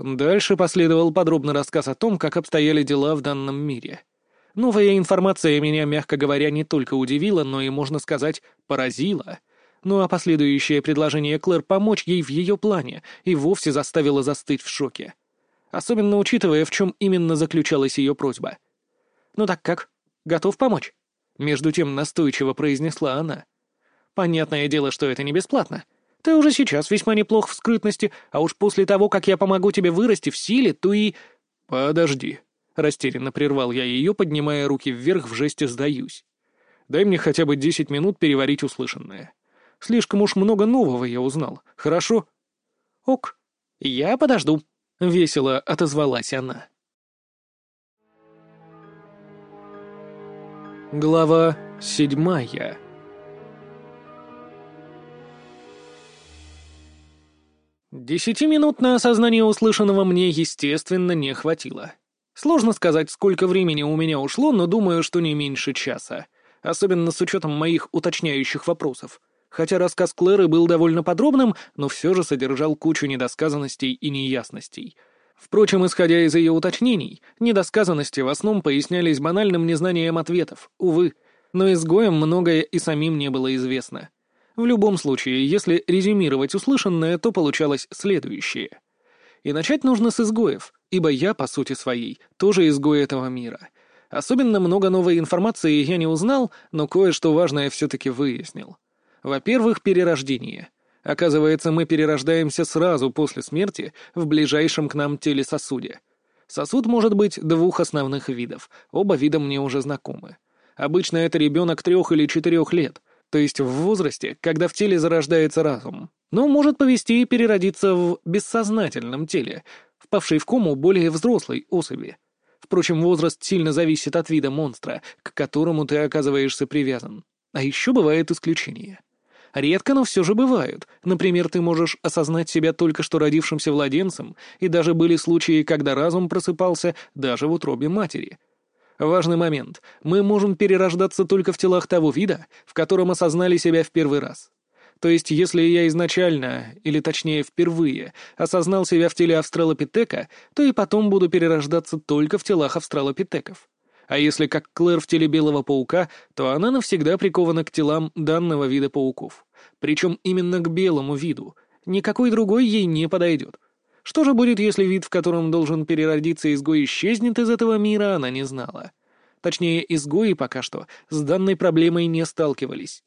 [SPEAKER 2] Дальше последовал подробный рассказ о том, как обстояли дела в данном мире. Новая информация меня, мягко говоря, не только удивила, но и, можно сказать, поразила. Ну а последующее предложение Клэр помочь ей в ее плане и вовсе заставило застыть в шоке. Особенно учитывая, в чем именно заключалась ее просьба. «Ну так как? Готов помочь?» Между тем настойчиво произнесла она. «Понятное дело, что это не бесплатно. Ты уже сейчас весьма неплох в скрытности, а уж после того, как я помогу тебе вырасти в силе, то и...» «Подожди», — растерянно прервал я ее, поднимая руки вверх в жесте «сдаюсь». «Дай мне хотя бы десять минут переварить услышанное. Слишком уж много нового я узнал, хорошо?»
[SPEAKER 1] «Ок, я подожду», — весело отозвалась она.
[SPEAKER 2] Глава седьмая.
[SPEAKER 1] Десяти минут на осознание услышанного мне, естественно, не хватило. Сложно сказать, сколько времени у меня ушло, но думаю, что не меньше часа. Особенно с учетом моих уточняющих вопросов. Хотя рассказ Клэры был довольно подробным, но все же содержал кучу недосказанностей и неясностей. Впрочем, исходя из ее уточнений, недосказанности в основном пояснялись банальным незнанием ответов, увы. Но изгоям многое и самим не было известно. В любом случае, если резюмировать услышанное, то получалось следующее. И начать нужно с изгоев, ибо я, по сути своей, тоже изгой этого мира. Особенно много новой информации я не узнал, но кое-что важное все-таки выяснил. Во-первых, перерождение. Оказывается, мы перерождаемся сразу после смерти в ближайшем к нам теле сосуде. Сосуд может быть двух основных видов, оба вида мне уже знакомы. Обычно это ребенок трех или четырех лет — то есть в возрасте, когда в теле зарождается разум. Но может повести и переродиться в бессознательном теле, впавшей в кому более взрослой особи. Впрочем, возраст сильно зависит от вида монстра, к которому ты оказываешься привязан. А еще бывают исключения. Редко, но все же бывают. Например, ты можешь осознать себя только что родившимся младенцем, и даже были случаи, когда разум просыпался даже в утробе матери — Важный момент. Мы можем перерождаться только в телах того вида, в котором осознали себя в первый раз. То есть, если я изначально, или точнее впервые, осознал себя в теле австралопитека, то и потом буду перерождаться только в телах австралопитеков. А если как Клэр в теле белого паука, то она навсегда прикована к телам данного вида пауков. Причем именно к белому виду. Никакой другой ей не подойдет. Что же будет, если вид, в котором должен переродиться изгой, исчезнет из этого мира, она не знала. Точнее, изгои пока что с данной проблемой не сталкивались.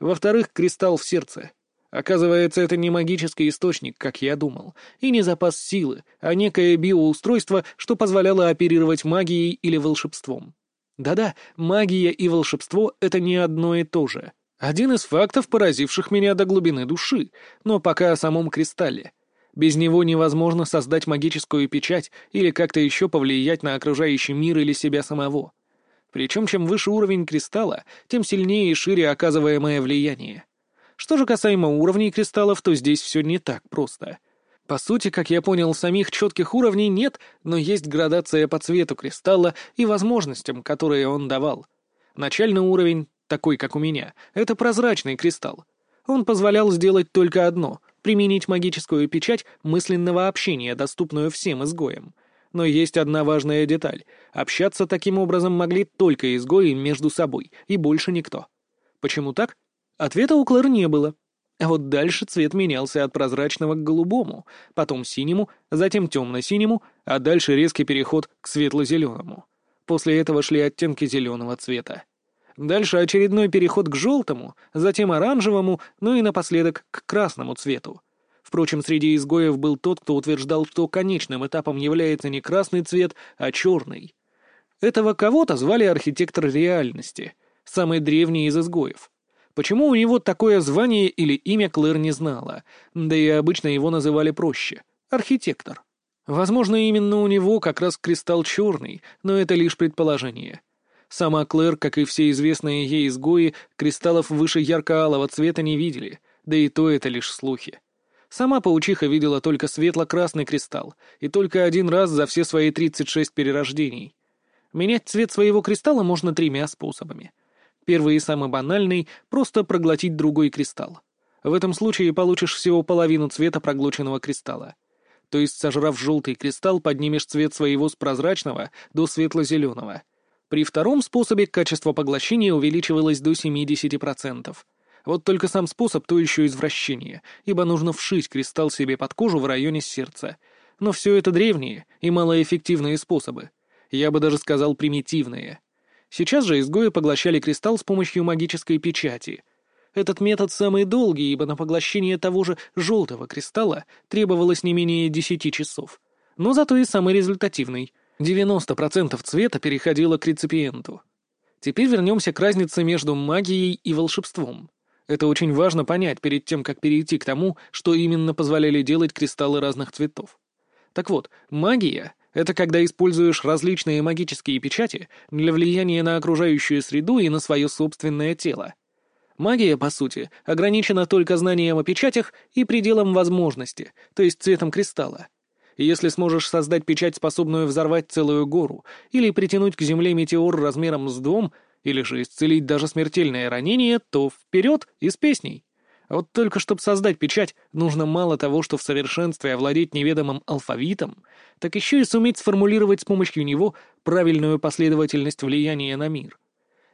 [SPEAKER 1] Во-вторых, кристалл в сердце. Оказывается, это не магический источник, как я думал, и не запас силы, а некое биоустройство, что позволяло оперировать магией или волшебством. Да-да, магия и волшебство — это не одно и то же. Один из фактов, поразивших меня до глубины души, но пока о самом кристалле — без него невозможно создать магическую печать или как-то еще повлиять на окружающий мир или себя самого. Причем чем выше уровень кристалла, тем сильнее и шире оказываемое влияние. Что же касаемо уровней кристаллов, то здесь все не так просто. По сути, как я понял, самих четких уровней нет, но есть градация по цвету кристалла и возможностям, которые он давал. Начальный уровень, такой как у меня, это прозрачный кристалл. Он позволял сделать только одно применить магическую печать мысленного общения, доступную всем изгоям. Но есть одна важная деталь. Общаться таким образом могли только изгои между собой, и больше никто. Почему так? Ответа у Клэр не было. А вот дальше цвет менялся от прозрачного к голубому, потом синему, затем темно-синему, а дальше резкий переход к светло-зеленому. После этого шли оттенки зеленого цвета. Дальше очередной переход к желтому, затем оранжевому, ну и напоследок к красному цвету. Впрочем, среди изгоев был тот, кто утверждал, что конечным этапом является не красный цвет, а черный. Этого кого-то звали архитектор реальности, самый древний из изгоев. Почему у него такое звание или имя Клэр не знала, да и обычно его называли проще — архитектор. Возможно, именно у него как раз кристалл черный, но это лишь предположение. Сама Клэр, как и все известные ей изгои, кристаллов выше ярко-алого цвета не видели, да и то это лишь слухи. Сама паучиха видела только светло-красный кристалл, и только один раз за все свои 36 перерождений. Менять цвет своего кристалла можно тремя способами. Первый и самый банальный — просто проглотить другой кристалл. В этом случае получишь всего половину цвета проглоченного кристалла. То есть, сожрав желтый кристалл, поднимешь цвет своего с прозрачного до светло-зеленого — при втором способе качество поглощения увеличивалось до 70%. Вот только сам способ то еще извращение, ибо нужно вшить кристалл себе под кожу в районе сердца. Но все это древние и малоэффективные способы. Я бы даже сказал примитивные. Сейчас же изгои поглощали кристалл с помощью магической печати. Этот метод самый долгий, ибо на поглощение того же желтого кристалла требовалось не менее 10 часов. Но зато и самый результативный — 90% цвета переходило к реципиенту. Теперь вернемся к разнице между магией и волшебством. Это очень важно понять перед тем, как перейти к тому, что именно позволяли делать кристаллы разных цветов. Так вот, магия — это когда используешь различные магические печати для влияния на окружающую среду и на свое собственное тело. Магия, по сути, ограничена только знанием о печатях и пределом возможности, то есть цветом кристалла. если сможешь создать печать, способную взорвать целую гору, или притянуть к земле метеор размером с дом, или же исцелить даже смертельное ранение, то вперед и с песней. А вот только чтобы создать печать, нужно мало того, что в совершенстве овладеть неведомым алфавитом, так еще и суметь сформулировать с помощью него правильную последовательность влияния на мир.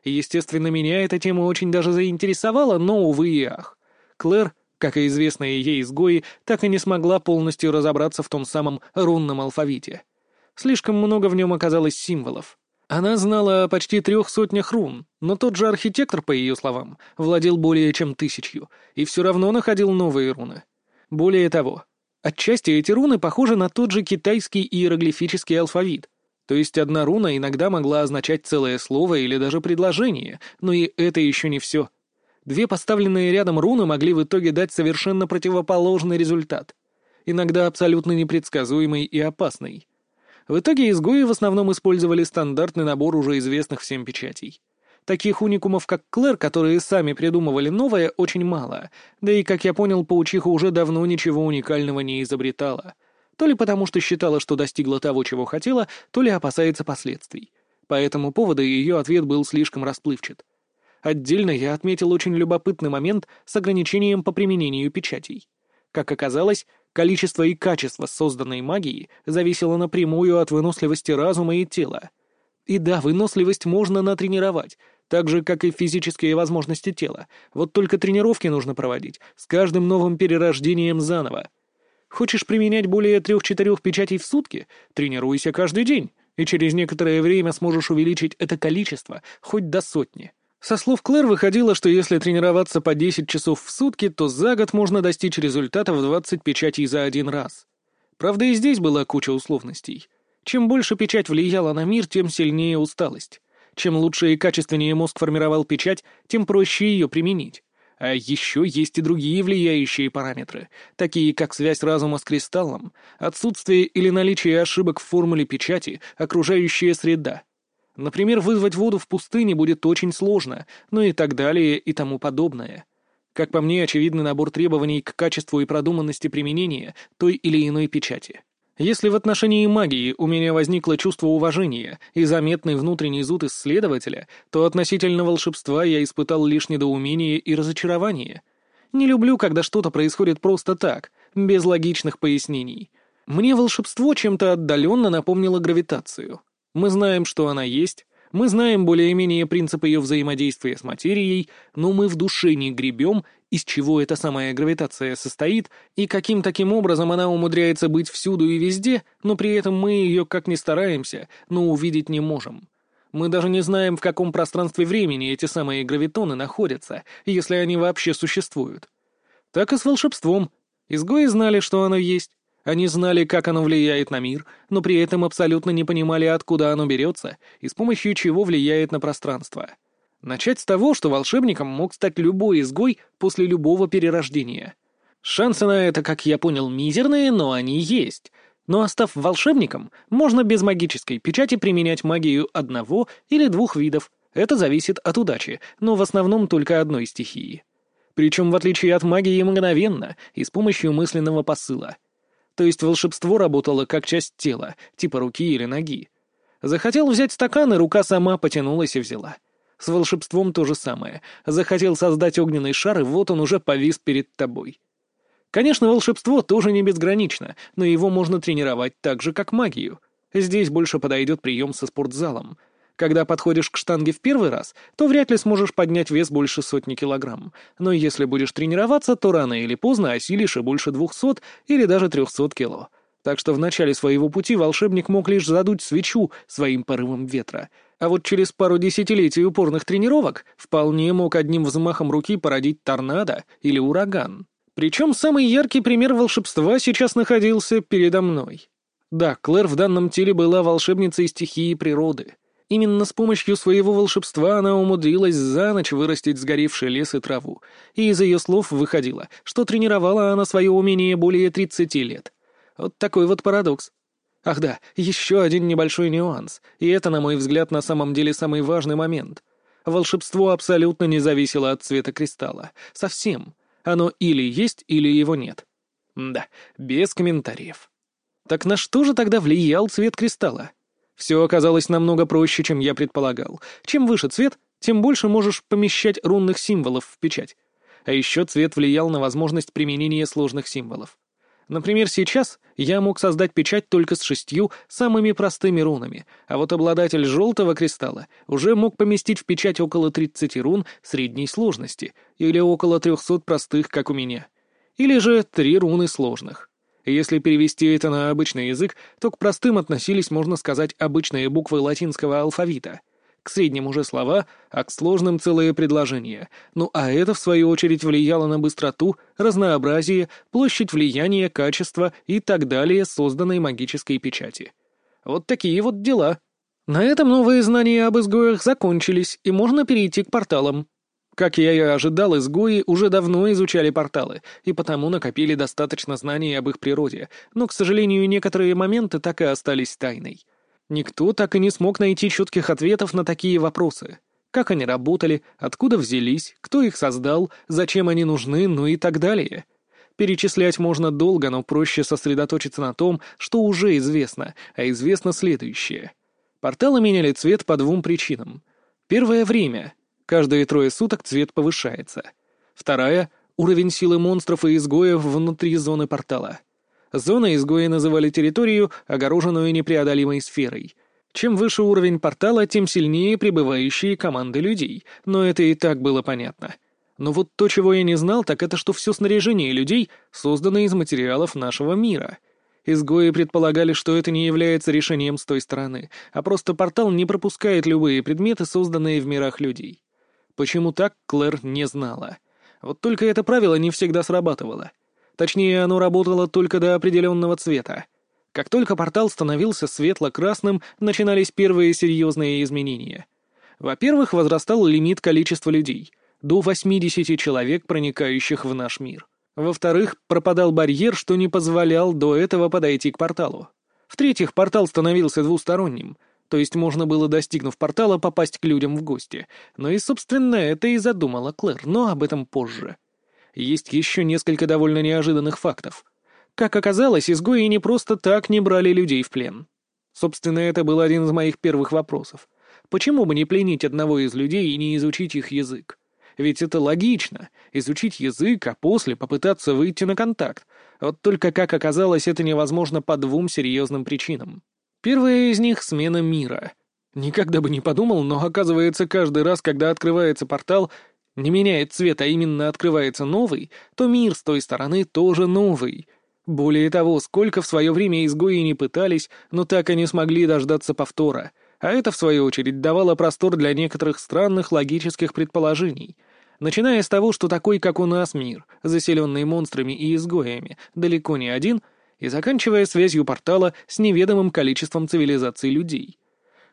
[SPEAKER 1] Естественно, меня эта тема очень даже заинтересовала, но, увы и ах. Клэр, как и известные ей изгои, так и не смогла полностью разобраться в том самом рунном алфавите. Слишком много в нем оказалось символов. Она знала о почти трех сотнях рун, но тот же архитектор, по ее словам, владел более чем тысячью, и все равно находил новые руны. Более того, отчасти эти руны похожи на тот же китайский иероглифический алфавит, то есть одна руна иногда могла означать целое слово или даже предложение, но и это еще не все. Две поставленные рядом руны могли в итоге дать совершенно противоположный результат. Иногда абсолютно непредсказуемый и опасный. В итоге изгои в основном использовали стандартный набор уже известных всем печатей. Таких уникумов, как Клэр, которые сами придумывали новое, очень мало, да и, как я понял, паучиха уже давно ничего уникального не изобретала — то ли потому, что считала, что достигла того, чего хотела, то ли опасается последствий. По этому поводу ее ответ был слишком расплывчат. Отдельно я отметил очень любопытный момент с ограничением по применению печатей. Как оказалось, количество и качество созданной магии зависело напрямую от выносливости разума и тела. И да, выносливость можно натренировать, так же, как и физические возможности тела, вот только тренировки нужно проводить с каждым новым перерождением заново. Хочешь применять более трех-четырех печатей в сутки? Тренируйся каждый день, и через некоторое время сможешь увеличить это количество хоть до сотни. Со слов Клэр выходило, что если тренироваться по 10 часов в сутки, то за год можно достичь результата в 20 печатей за один раз. Правда, и здесь была куча условностей. Чем больше печать влияла на мир, тем сильнее усталость. Чем лучше и качественнее мозг формировал печать, тем проще ее применить. А еще есть и другие влияющие параметры, такие как связь разума с кристаллом, отсутствие или наличие ошибок в формуле печати, окружающая среда. Например, вызвать воду в пустыне будет очень сложно, ну и так далее и тому подобное. Как по мне, очевидный набор требований к качеству и продуманности применения той или иной печати. Если в отношении магии у меня возникло чувство уважения и заметный внутренний зуд исследователя, то относительно волшебства я испытал лишь недоумение и разочарование. Не люблю, когда что-то происходит просто так, без логичных пояснений. Мне волшебство чем-то отдаленно напомнило гравитацию. Мы знаем, что она есть, мы знаем более-менее принцип ее взаимодействия с материей, но мы в душе не гребем из чего эта самая гравитация состоит и каким таким образом она умудряется быть всюду и везде, но при этом мы ее как ни стараемся, но увидеть не можем. Мы даже не знаем, в каком пространстве времени эти самые гравитоны находятся, если они вообще существуют. Так и с волшебством. Изгои знали, что оно есть. Они знали, как оно влияет на мир, но при этом абсолютно не понимали, откуда оно берется и с помощью чего влияет на пространство. Начать с того, что волшебником мог стать любой изгой после любого перерождения. Шансы на это, как я понял, мизерные, но они есть. Но остав волшебником, можно без магической печати применять магию одного или двух видов. Это зависит от удачи, но в основном только одной стихии. Причем, в отличие от магии, мгновенно и с помощью мысленного посыла. То есть волшебство работало как часть тела, типа руки или ноги. Захотел взять стакан, и рука сама потянулась и взяла. С волшебством то же самое. Захотел создать огненный шар, и вот он уже повис перед тобой. Конечно, волшебство тоже не безгранично, но его можно тренировать так же, как магию. Здесь больше подойдет прием со спортзалом. Когда подходишь к штанге в первый раз, то вряд ли сможешь поднять вес больше сотни килограмм. Но если будешь тренироваться, то рано или поздно осилишь и больше двухсот или даже трехсот кило. Так что в начале своего пути волшебник мог лишь задуть свечу своим порывом ветра — а вот через пару десятилетий упорных тренировок вполне мог одним взмахом руки породить торнадо или ураган. Причем самый яркий пример волшебства сейчас находился передо мной. Да, Клэр в данном теле была волшебницей стихии природы. Именно с помощью своего волшебства она умудрилась за ночь вырастить сгоревший лес и траву, и из ее слов выходило, что тренировала она свое умение более 30 лет. Вот такой вот парадокс. Ах да, еще один небольшой нюанс, и это, на мой взгляд, на самом деле самый важный момент.
[SPEAKER 2] Волшебство абсолютно не зависело от цвета кристалла. Совсем. Оно или есть, или его нет. Да, без комментариев. Так на что же тогда влиял цвет кристалла? Все оказалось намного проще, чем я предполагал. Чем выше цвет, тем больше можешь помещать рунных символов в печать. А еще цвет влиял на возможность применения сложных символов. Например, сейчас я мог создать печать только с шестью самыми простыми рунами, а вот обладатель желтого кристалла уже мог поместить в печать около 30 рун средней сложности или около 300 простых, как у меня. Или же три руны сложных. Если перевести это на обычный язык, то к простым относились, можно сказать, обычные буквы латинского алфавита — к средним уже слова, а к сложным целые предложения. Ну а это, в свою очередь, влияло на быстроту, разнообразие, площадь влияния, качество и так далее созданной магической печати. Вот такие вот дела. На этом новые знания об изгоях закончились, и можно перейти к порталам. Как я и ожидал, изгои уже давно изучали порталы, и потому накопили достаточно знаний об их природе, но, к сожалению, некоторые моменты так и остались тайной. Никто так и не смог найти четких ответов на такие вопросы. Как они работали, откуда взялись, кто их создал, зачем они нужны, ну и так далее. Перечислять можно долго, но проще сосредоточиться на том, что уже известно, а известно следующее. Порталы меняли цвет по двум причинам. Первое — время. Каждые трое суток цвет повышается. Вторая — уровень силы монстров и изгоев внутри зоны портала — Зоной изгои называли территорию, огороженную непреодолимой сферой. Чем выше уровень портала, тем сильнее прибывающие команды людей, но это и так было понятно. Но вот то, чего я не знал, так это что все снаряжение людей создано из материалов нашего мира. Изгои предполагали, что это не является решением с той стороны, а просто портал не пропускает любые предметы, созданные в мирах людей. Почему так, Клэр не знала. Вот только это правило не всегда срабатывало — Точнее, оно работало только до определенного цвета. Как только портал становился светло-красным, начинались первые серьезные изменения. Во-первых, возрастал лимит количества людей — до 80 человек, проникающих в наш мир. Во-вторых, пропадал барьер, что не позволял до этого подойти к порталу. В-третьих, портал становился двусторонним, то есть можно было, достигнув портала, попасть к людям в гости. Но и, собственно, это и задумала Клэр, но об этом позже есть еще несколько довольно неожиданных фактов. Как оказалось, изгои не просто так не брали людей в плен. Собственно, это был один из моих первых вопросов. Почему бы не пленить одного из людей и не изучить их язык? Ведь это логично — изучить язык, а после попытаться выйти на контакт. Вот только, как оказалось, это невозможно по двум серьезным причинам. Первая из них — смена мира. Никогда бы не подумал, но оказывается, каждый раз, когда открывается портал, не меняет цвет, а именно открывается новый, то мир с той стороны тоже новый. Более того, сколько в свое время изгои не пытались, но так и не смогли дождаться повтора, а это, в свою очередь, давало простор для некоторых странных логических предположений, начиная с того, что такой, как у нас, мир, заселенный монстрами и изгоями, далеко не один, и заканчивая связью портала с неведомым количеством цивилизаций людей —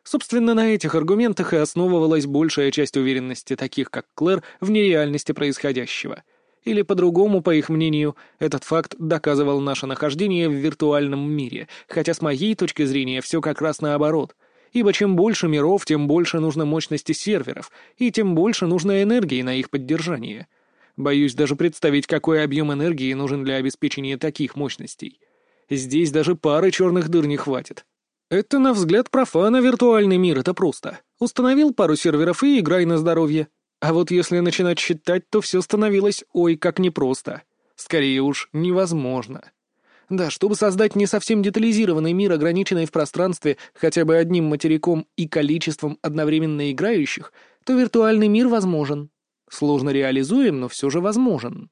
[SPEAKER 2] Собственно, на этих аргументах и основывалась большая часть уверенности таких, как Клэр, в нереальности происходящего. Или, по-другому, по их мнению, этот факт доказывал наше нахождение в виртуальном мире, хотя с моей точки зрения все как раз наоборот. Ибо чем больше миров, тем больше нужно мощности серверов, и тем больше нужно энергии на их поддержание. Боюсь даже представить, какой объем энергии нужен для обеспечения таких мощностей. Здесь даже пары черных дыр не хватит. Это, на взгляд профана, виртуальный мир, это просто. Установил пару серверов и играй на здоровье. А вот если начинать считать, то все становилось ой как непросто. Скорее уж, невозможно. Да, чтобы создать не совсем детализированный мир, ограниченный в пространстве хотя бы одним материком и количеством одновременно играющих, то виртуальный мир возможен. Сложно реализуем, но все же возможен.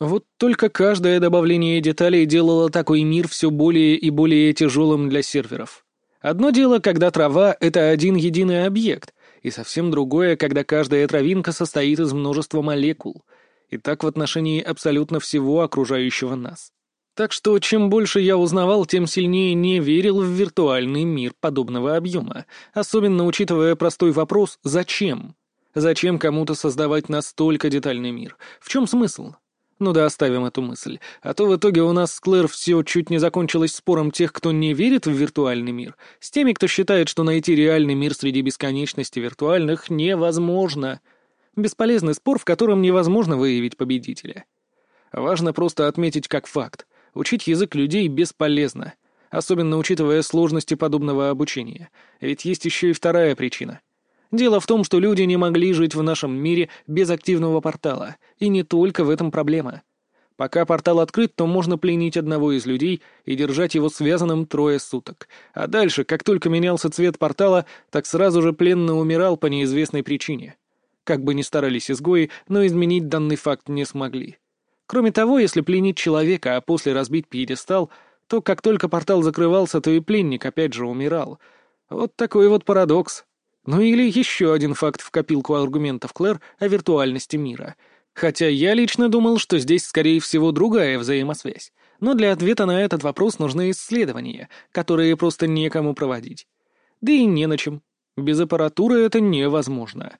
[SPEAKER 2] Вот только каждое добавление деталей делало такой мир все более и более тяжелым для серверов. Одно дело, когда трава — это один единый объект, и совсем другое, когда каждая травинка состоит из множества молекул. И так в отношении абсолютно всего окружающего нас. Так что чем больше я узнавал, тем сильнее не верил в виртуальный мир подобного объема, особенно учитывая простой вопрос «зачем?». Зачем кому-то создавать настолько детальный мир? В чем смысл? Ну да, оставим эту мысль. А то в итоге у нас с Клэр все чуть не закончилось спором тех, кто не верит в виртуальный мир, с теми, кто считает, что найти реальный мир среди бесконечности виртуальных невозможно. Бесполезный спор, в котором невозможно выявить победителя. Важно просто отметить как факт. Учить язык людей бесполезно, особенно учитывая сложности подобного обучения. Ведь есть еще и вторая причина — Дело в том, что люди не могли жить в нашем мире без активного портала, и не только в этом проблема. Пока портал открыт, то можно пленить одного из людей и держать его связанным трое суток. А дальше, как только менялся цвет портала, так сразу же пленный умирал по неизвестной причине. Как бы ни старались изгои, но изменить данный факт не смогли. Кроме того, если пленить человека, а после разбить пьедестал, то как только портал закрывался, то и пленник опять же умирал. Вот такой вот парадокс. Ну или еще один факт в копилку аргументов Клэр о виртуальности мира. Хотя я лично думал, что здесь, скорее всего, другая взаимосвязь. Но для ответа на этот вопрос нужны исследования, которые просто некому проводить. Да и не на чем. Без аппаратуры это невозможно.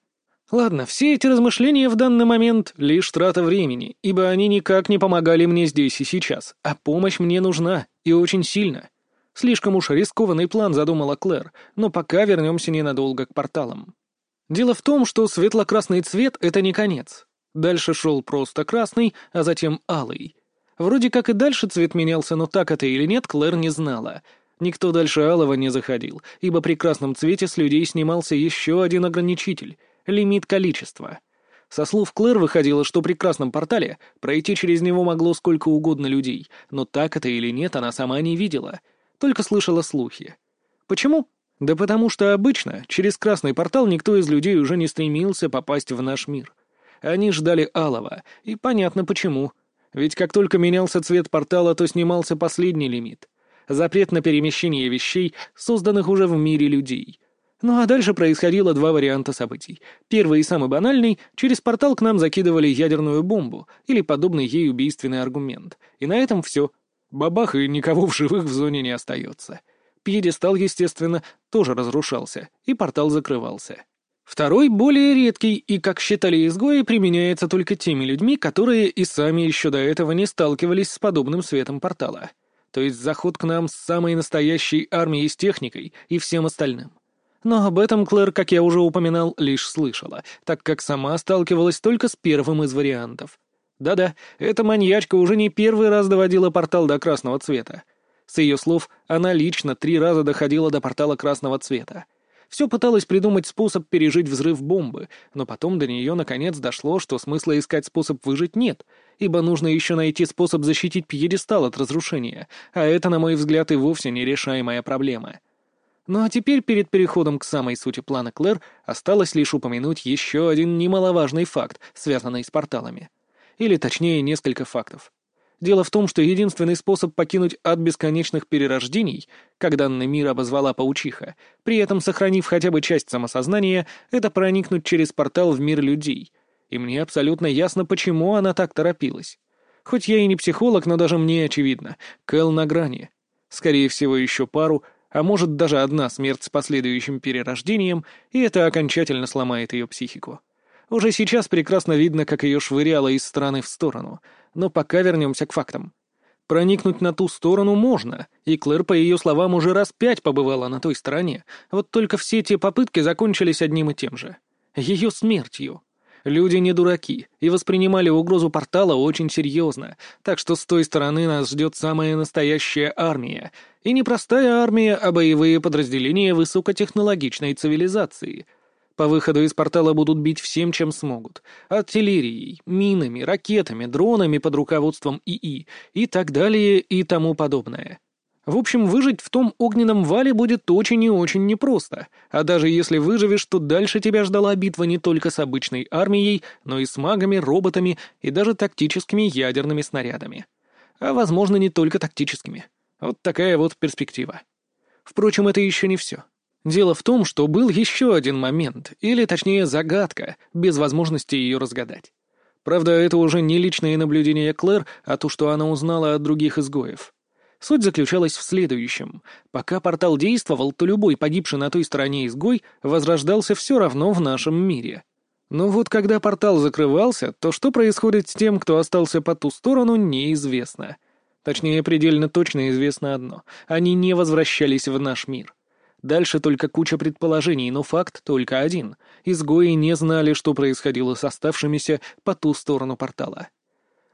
[SPEAKER 2] Ладно, все эти размышления в данный момент — лишь трата времени, ибо они никак не помогали мне здесь и сейчас, а помощь мне нужна, и очень сильно. Слишком уж рискованный план задумала Клэр, но пока вернемся ненадолго к порталам. Дело в том, что светло-красный цвет — это не конец. Дальше шел просто красный, а затем алый. Вроде как и дальше цвет менялся, но так это или нет, Клэр не знала. Никто дальше алого не заходил, ибо при красном цвете с людей снимался еще один ограничитель — лимит количества. Со слов Клэр выходило, что при красном портале пройти через него могло сколько угодно людей, но так это или нет, она сама не видела — только слышала слухи. Почему? Да потому что обычно через красный портал никто из людей уже не стремился попасть в наш мир. Они ждали Алова, и понятно почему. Ведь как только менялся цвет портала, то снимался последний лимит. Запрет на перемещение вещей, созданных уже в мире людей. Ну а дальше происходило два варианта событий. Первый и самый банальный — через портал к нам закидывали ядерную бомбу или подобный ей убийственный аргумент. И на этом все — Бабах, и никого в живых в зоне не остается. Пьедестал, естественно, тоже разрушался, и портал закрывался. Второй, более редкий, и, как считали изгои, применяется только теми людьми, которые и сами еще до этого не сталкивались с подобным светом портала. То есть заход к нам с самой настоящей армией с техникой и всем остальным. Но об этом Клэр, как я уже упоминал, лишь слышала, так как сама сталкивалась только с первым из вариантов. Да-да, эта маньячка уже не первый раз доводила портал до красного цвета. С ее слов, она лично три раза доходила до портала красного цвета. Все пыталась придумать способ пережить взрыв бомбы, но потом до нее наконец дошло, что смысла искать способ выжить нет, ибо нужно еще найти способ защитить пьедестал от разрушения, а это, на мой взгляд, и вовсе нерешаемая проблема. Ну а теперь перед переходом к самой сути плана Клэр осталось лишь упомянуть еще один немаловажный факт, связанный с порталами — или, точнее, несколько фактов. Дело в том, что единственный способ покинуть ад бесконечных перерождений, как данный мир обозвала паучиха, при этом сохранив хотя бы часть самосознания, это проникнуть через портал в мир людей. И мне абсолютно ясно, почему она так торопилась. Хоть я и не психолог, но даже мне очевидно. Кэл на грани. Скорее всего, еще пару, а может даже одна смерть с последующим перерождением, и это окончательно сломает ее психику. Уже сейчас прекрасно видно, как ее швыряло из стороны в сторону. Но пока вернемся к фактам. Проникнуть на ту сторону можно, и Клэр, по ее словам, уже раз пять побывала на той стороне. Вот только все эти попытки закончились одним и тем же. Ее смертью. Люди не дураки и воспринимали угрозу портала очень серьезно, так что с той стороны нас ждет самая настоящая армия. И не простая армия, а боевые подразделения высокотехнологичной цивилизации — по выходу из портала будут бить всем, чем смогут. Артиллерией, минами, ракетами, дронами под руководством ИИ и так далее и тому подобное. В общем, выжить в том огненном вале будет очень и очень непросто, а даже если выживешь, то дальше тебя ждала битва не только с обычной армией, но и с магами, роботами и даже тактическими ядерными снарядами. А возможно, не только тактическими. Вот такая вот перспектива. Впрочем, это еще не все. Дело в том, что был еще один момент, или точнее загадка, без возможности ее разгадать. Правда, это уже не личные наблюдения Клэр, а то, что она узнала от других изгоев. Суть заключалась в следующем. Пока портал действовал, то любой погибший на той стороне изгой возрождался все равно в нашем мире. Но вот когда портал закрывался, то что происходит с тем, кто остался по ту сторону, неизвестно. Точнее, предельно точно известно одно — они не возвращались в наш мир. Дальше только куча предположений, но факт только один. Изгои не знали, что происходило с оставшимися по ту сторону портала.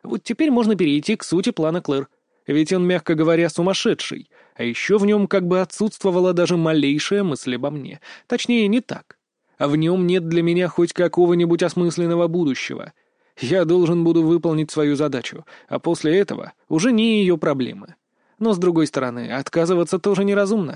[SPEAKER 2] Вот теперь можно перейти к сути плана Клэр. Ведь он, мягко говоря, сумасшедший, а еще в нем как бы отсутствовала даже малейшая мысль обо мне. Точнее, не так. А в нем нет для меня хоть какого-нибудь осмысленного будущего. Я должен буду выполнить свою задачу, а после этого уже не ее проблемы. Но, с другой стороны, отказываться тоже неразумно.